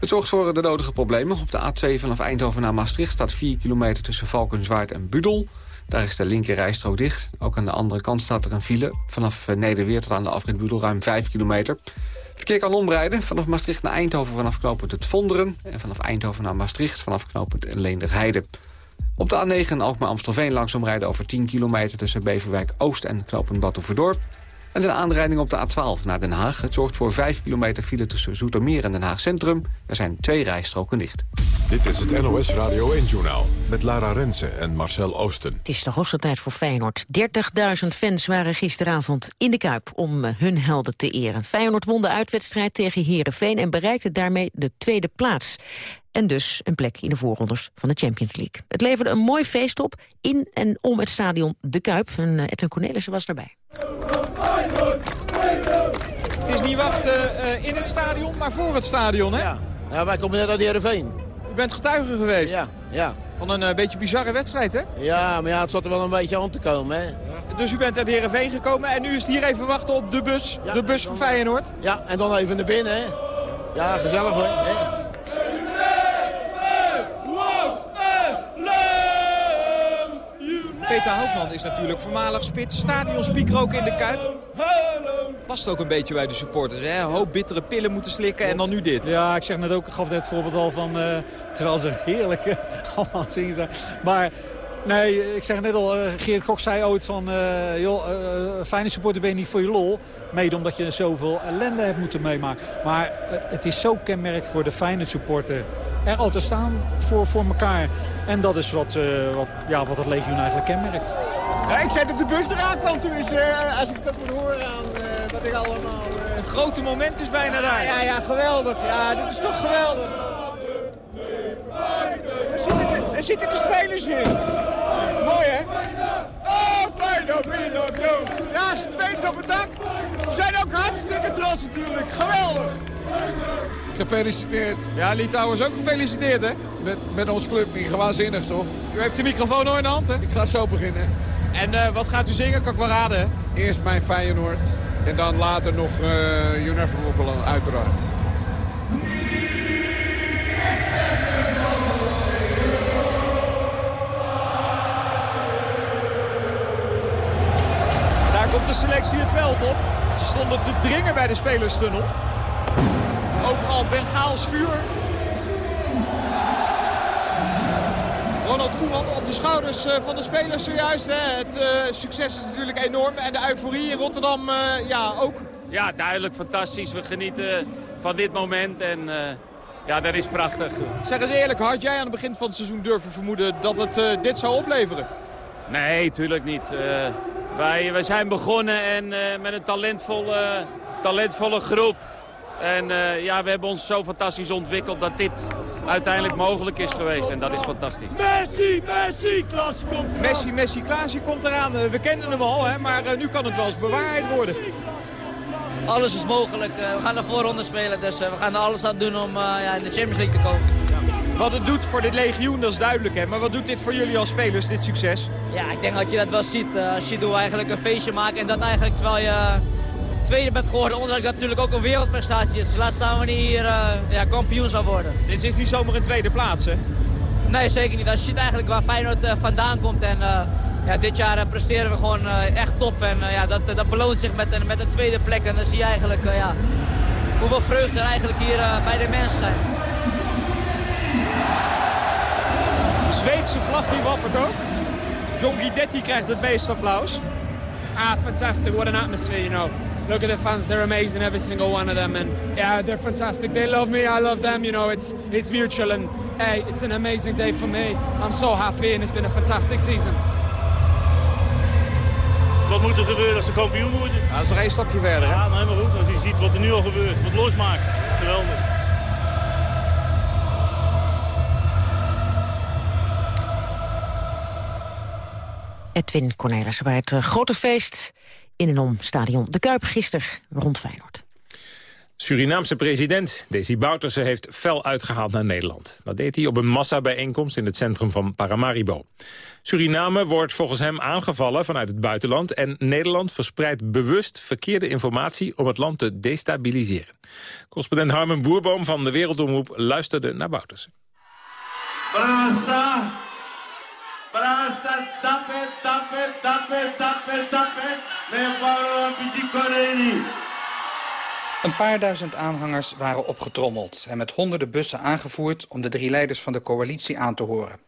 Het zorgt voor de nodige problemen. Op de A2 vanaf Eindhoven naar Maastricht staat 4 kilometer tussen Valkenswaard en Budel. Daar is de linker rijstrook dicht. Ook aan de andere kant staat er een file. Vanaf eh, Nederweer tot aan de afrit ruim 5 kilometer. Het verkeer kan omrijden vanaf Maastricht naar Eindhoven vanaf knooppunt het Vonderen... en vanaf Eindhoven naar Maastricht vanaf knooppunt Leenderheide. Op de A9 Alkmaar-Amstelveen langzaam rijden over 10 kilometer... tussen Beverwijk Oost en knooppunt Batuverdorp. En een aanrijding op de A12 naar Den Haag. Het zorgt voor 5 kilometer file tussen Zoetermeer en Den Haag Centrum. Er zijn twee rijstroken dicht. Dit is het NOS Radio 1-journaal met Lara Rensen en Marcel Oosten. Het is de hoogste tijd voor Feyenoord. 30.000 fans waren gisteravond in de Kuip om eh, hun helden te eren. Feyenoord won de uitwedstrijd tegen Herenveen en bereikte daarmee de tweede plaats. En dus een plek in de voorrondes van de Champions League. Het leverde een mooi feest op in en om het stadion De Kuip. En eh, Edwin Cornelissen was daarbij. Het is niet wachten eh, in het stadion, maar voor het stadion, hè? Ja, ja wij komen net uit Heerenveen. U bent getuige geweest? Ja, ja. Van een eh, beetje bizarre wedstrijd, hè? Ja, maar ja, het zat er wel een beetje aan te komen, hè. Dus u bent uit Heerenveen gekomen en nu is het hier even wachten op de bus. de bus van Feyenoord. Ja, en dan even naar binnen, hè. Ja, gezellig hoor. Hè? Peter Houtman is natuurlijk voormalig spits. Stadionspeaker ook in de Kuip. Past ook een beetje bij de supporters. Hè? Een hoop bittere pillen moeten slikken en dan nu dit. Ja, ik zeg net ook, gaf net het voorbeeld al van... Uh, terwijl ze heerlijk uh, allemaal zingen zijn. Maar Nee, ik zeg net al, uh, Geert Kok zei ooit van... Uh, joh, uh, fijne supporter ben je niet voor je lol. Mede omdat je zoveel ellende hebt moeten meemaken. Maar het, het is zo kenmerk voor de fijne supporter. Er altijd staan voor, voor elkaar. En dat is wat, wat, ja, wat het legioen eigenlijk kenmerkt. Ja, ik zei dat de bus eraan kwam toen is, als ik dat moet horen aan dat ik allemaal... Het grote moment is bijna daar. Ja, ja, geweldig. Ja, dit is toch geweldig. Er zitten de spelers in. Mooi, hè? Oh, Feyenoord, Feyenoord, Ja, spelers op het dak. Zijn ook hartstikke trots natuurlijk. Geweldig. Gefeliciteerd. Ja, Litouwers ook gefeliciteerd, hè? Met, met ons club, waanzinnig, toch? U heeft de microfoon nog in de hand, hè? Ik ga zo beginnen. En uh, wat gaat u zingen? Kan ik wel raden, hè? Eerst mijn Feyenoord. En dan later nog uh, You Never Walk uiteraard. De selectie het veld op. Ze stonden te dringen bij de spelerstunnel. Overal Bengaals vuur. Ronald Koeman op de schouders eh, van de spelers zojuist. Hè. Het uh, succes is natuurlijk enorm en de euforie in Rotterdam uh, ja, ook. Ja, duidelijk fantastisch. We genieten van dit moment en ja, dat is prachtig. Zeg eens eerlijk, had jij aan het begin van het seizoen durven vermoeden dat het dit zou opleveren? Nee, tuurlijk niet. Wij, wij zijn begonnen en, uh, met een talentvolle, talentvolle groep. En uh, ja, we hebben ons zo fantastisch ontwikkeld dat dit uiteindelijk mogelijk is geweest. En dat is fantastisch. Messi, Messi, Klaasje komt eraan. Messi, Messi, Klaasje komt eraan. Uh, we kennen hem al, hè, maar nu kan het wel eens bewaarheid worden. Alles is mogelijk. we gaan de voorronde spelen, dus we gaan er alles aan doen om ja, in de Champions League te komen. Wat het doet voor dit legioen, dat is duidelijk. Hè? Maar wat doet dit voor jullie als spelers, dit succes? Ja, ik denk dat je dat wel ziet. Uh, als je eigenlijk een feestje maakt en dat eigenlijk terwijl je tweede bent geworden. Ondanks dat natuurlijk ook een wereldprestatie is. Laat staan wanneer hier uh, ja, kampioen zou worden. Dit is niet zomaar een tweede plaats, hè? Nee, zeker niet. Als je ziet eigenlijk waar Feyenoord uh, vandaan komt. En ja, dit jaar presteren we gewoon echt top. En ja, dat, dat beloont zich met een, met een tweede plek. En dan zie je eigenlijk ja, hoeveel vreugde er eigenlijk hier bij de mensen zijn. Zweedse vlag die wappert ook. John Guidetti krijgt het meeste applaus. Ah, fantastic. What an atmosphere, you know. Look at the fans, they're amazing, every single one of them. And yeah, they're fantastic. They love me, I love them, you know. It's, it's mutual and hey, it's an amazing day for me. I'm so happy and it's been a fantastic season. Wat moet er gebeuren als ze kampioen worden? Ja, dat is nog één stapje verder. Ja, nou, helemaal goed. Als je ziet wat er nu al gebeurt, wat losmaakt, dat is geweldig. Edwin Cornelissen bij het eh, grote feest in en om stadion De Kuip gisteren rond Feyenoord. Surinaamse president Desi Bouterse heeft fel uitgehaald naar Nederland. Dat deed hij op een massabijeenkomst in het centrum van Paramaribo. Suriname wordt volgens hem aangevallen vanuit het buitenland... en Nederland verspreidt bewust verkeerde informatie om het land te destabiliseren. Correspondent Harmen Boerboom van de Wereldomroep luisterde naar Bouterse. Tape, tape. Een paar duizend aanhangers waren opgetrommeld en met honderden bussen aangevoerd om de drie leiders van de coalitie aan te horen.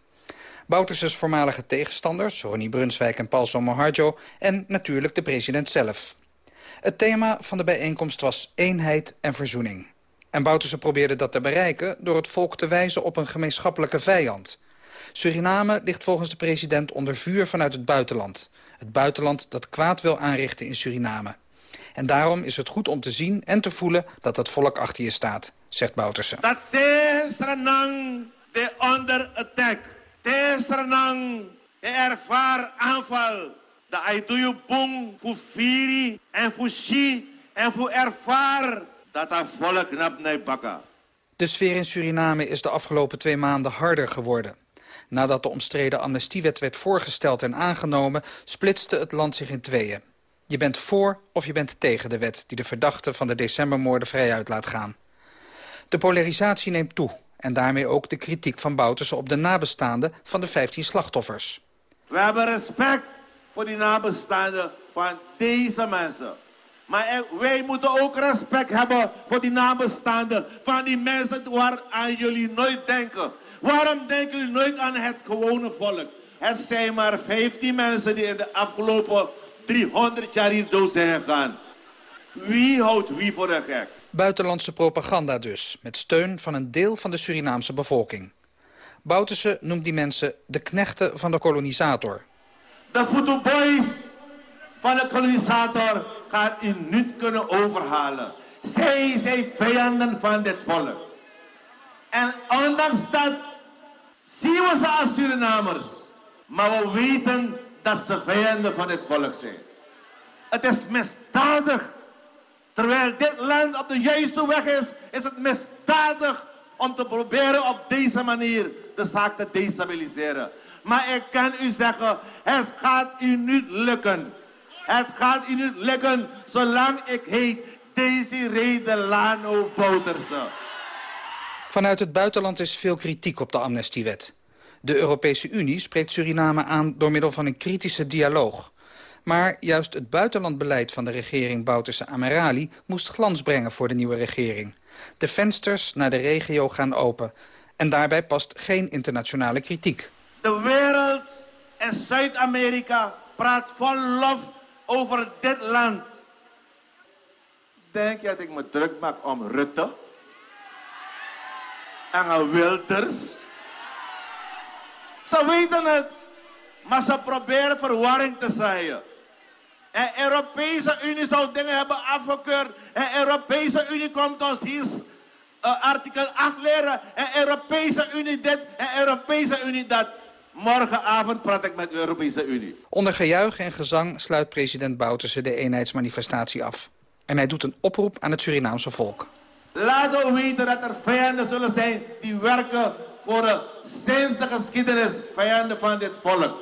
Bouterses voormalige tegenstanders, Ronnie Brunswijk en Paul Sommerharjo en natuurlijk de president zelf. Het thema van de bijeenkomst was eenheid en verzoening. En Bouterse probeerde dat te bereiken door het volk te wijzen op een gemeenschappelijke vijand... Suriname ligt volgens de president onder vuur vanuit het buitenland. Het buitenland dat kwaad wil aanrichten in Suriname. En daarom is het goed om te zien en te voelen dat het volk achter je staat, zegt Bouterse. Dat Suriname de onder attack. Suriname de ervaar aanval. De Aidoyu Bung voor Firi en voor Shi en voor ervaar dat het volk nap bakken. De sfeer in Suriname is de afgelopen twee maanden harder geworden. Nadat de omstreden amnestiewet werd voorgesteld en aangenomen... splitste het land zich in tweeën. Je bent voor of je bent tegen de wet... die de verdachten van de decembermoorden vrijuit laat gaan. De polarisatie neemt toe en daarmee ook de kritiek van Bouterse op de nabestaanden van de 15 slachtoffers. We hebben respect voor die nabestaanden van deze mensen. Maar wij moeten ook respect hebben voor die nabestaanden van die mensen waar aan jullie nooit denken. Waarom denken jullie nooit aan het gewone volk? Het zijn maar 15 mensen die in de afgelopen 300 jaar hier dood zijn gegaan. Wie houdt wie voor de gek? Buitenlandse propaganda dus, met steun van een deel van de Surinaamse bevolking. Bouterse noemt die mensen de knechten van de kolonisator. De voetbalboys van de kolonisator gaat u niet kunnen overhalen. Zij zijn vijanden van dit volk. En ondanks dat zien we ze als Surinamers. Maar we weten dat ze vijanden van dit volk zijn. Het is misdadig. Terwijl dit land op de juiste weg is, is het misdadig om te proberen op deze manier de zaak te destabiliseren. Maar ik kan u zeggen, het gaat u niet lukken. Het gaat u niet lukken zolang ik heet Desiree Delano Bouterse. Vanuit het buitenland is veel kritiek op de amnestiewet. De Europese Unie spreekt Suriname aan door middel van een kritische dialoog. Maar juist het buitenlandbeleid van de regering Bouterse Amerali... moest glans brengen voor de nieuwe regering. De vensters naar de regio gaan open. En daarbij past geen internationale kritiek. De wereld en Zuid-Amerika praat vol lof over dit land. Denk je dat ik me druk maak om Rutte? Aan Wilders? Ze weten het, maar ze proberen verwarring te zaaien. En de Europese Unie zou dingen hebben afgekeurd. En Europese Unie komt ons hier uh, artikel 8 leren. En Europese Unie dit en Europese Unie dat. Morgenavond praat ik met de Europese Unie. Onder gejuich en gezang sluit president Bouterse de eenheidsmanifestatie af. En hij doet een oproep aan het Surinaamse volk. Laten we weten dat er vijanden zullen zijn die werken voor de, sinds de geschiedenis vijanden van dit volk.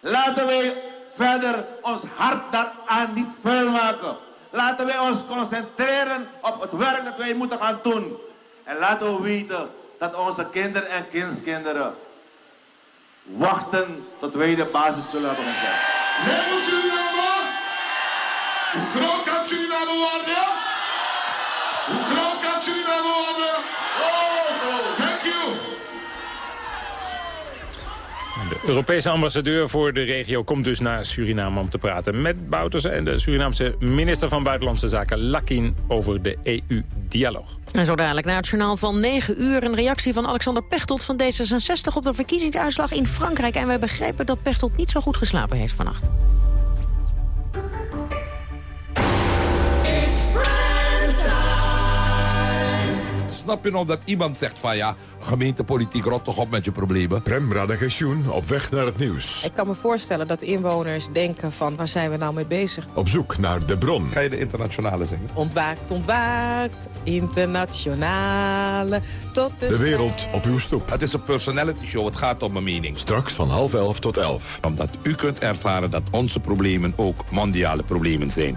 Laten wij verder ons hart daaraan niet vuil maken. Laten wij ons concentreren op het werk dat wij moeten gaan doen. En laten we weten dat onze kinderen en kindskinderen wachten tot wij de basis zullen hebben gezet. Leven Suriname! Hoe groot kan Suriname worden? Europese ambassadeur voor de regio komt dus naar Suriname om te praten met Bouters en de Surinaamse minister van Buitenlandse Zaken Lakin over de EU-dialoog. En zo dadelijk na het journaal van 9 uur een reactie van Alexander Pechtold van D66 op de verkiezingsuitslag in Frankrijk. En wij begrijpen dat Pechtold niet zo goed geslapen heeft vannacht. Snap je nog dat iemand zegt van ja, gemeentepolitiek rot toch op met je problemen? Prem Radagensjoen op weg naar het nieuws. Ik kan me voorstellen dat inwoners denken van waar zijn we nou mee bezig? Op zoek naar de bron. Ga je de internationale zingen? Ontwaakt, ontwaakt, internationale, tot de De wereld op uw stoep. Het is een personality show, het gaat om mijn mening. Straks van half elf tot elf. Omdat u kunt ervaren dat onze problemen ook mondiale problemen zijn.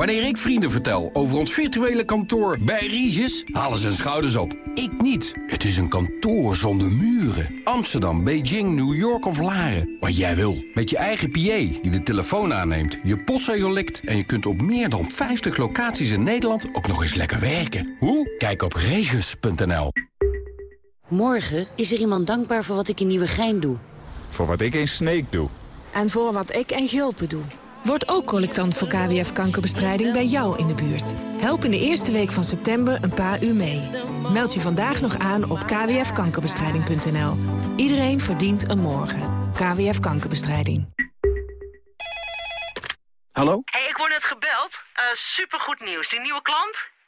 Wanneer ik vrienden vertel over ons virtuele kantoor bij Regis, halen ze hun schouders op. Ik niet. Het is een kantoor zonder muren. Amsterdam, Beijing, New York of Laren. Wat jij wil. Met je eigen PA die de telefoon aanneemt, je postzegel likt... en je kunt op meer dan 50 locaties in Nederland ook nog eens lekker werken. Hoe? Kijk op regis.nl. Morgen is er iemand dankbaar voor wat ik in Nieuwegein doe. Voor wat ik in Sneek doe. En voor wat ik in Gulpen doe. Word ook collectant voor KWF-kankerbestrijding bij jou in de buurt. Help in de eerste week van september een paar uur mee. Meld je vandaag nog aan op kwfkankerbestrijding.nl. Iedereen verdient een morgen. KWF Kankerbestrijding. Hallo? hey, ik word net gebeld. Uh, supergoed nieuws. Die nieuwe klant?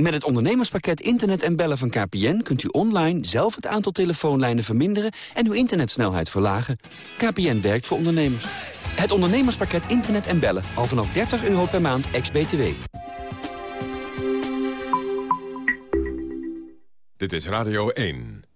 Met het ondernemerspakket Internet en Bellen van KPN... kunt u online zelf het aantal telefoonlijnen verminderen... en uw internetsnelheid verlagen. KPN werkt voor ondernemers. Het ondernemerspakket Internet en Bellen. Al vanaf 30 euro per maand, ex-BTW. Dit is Radio 1.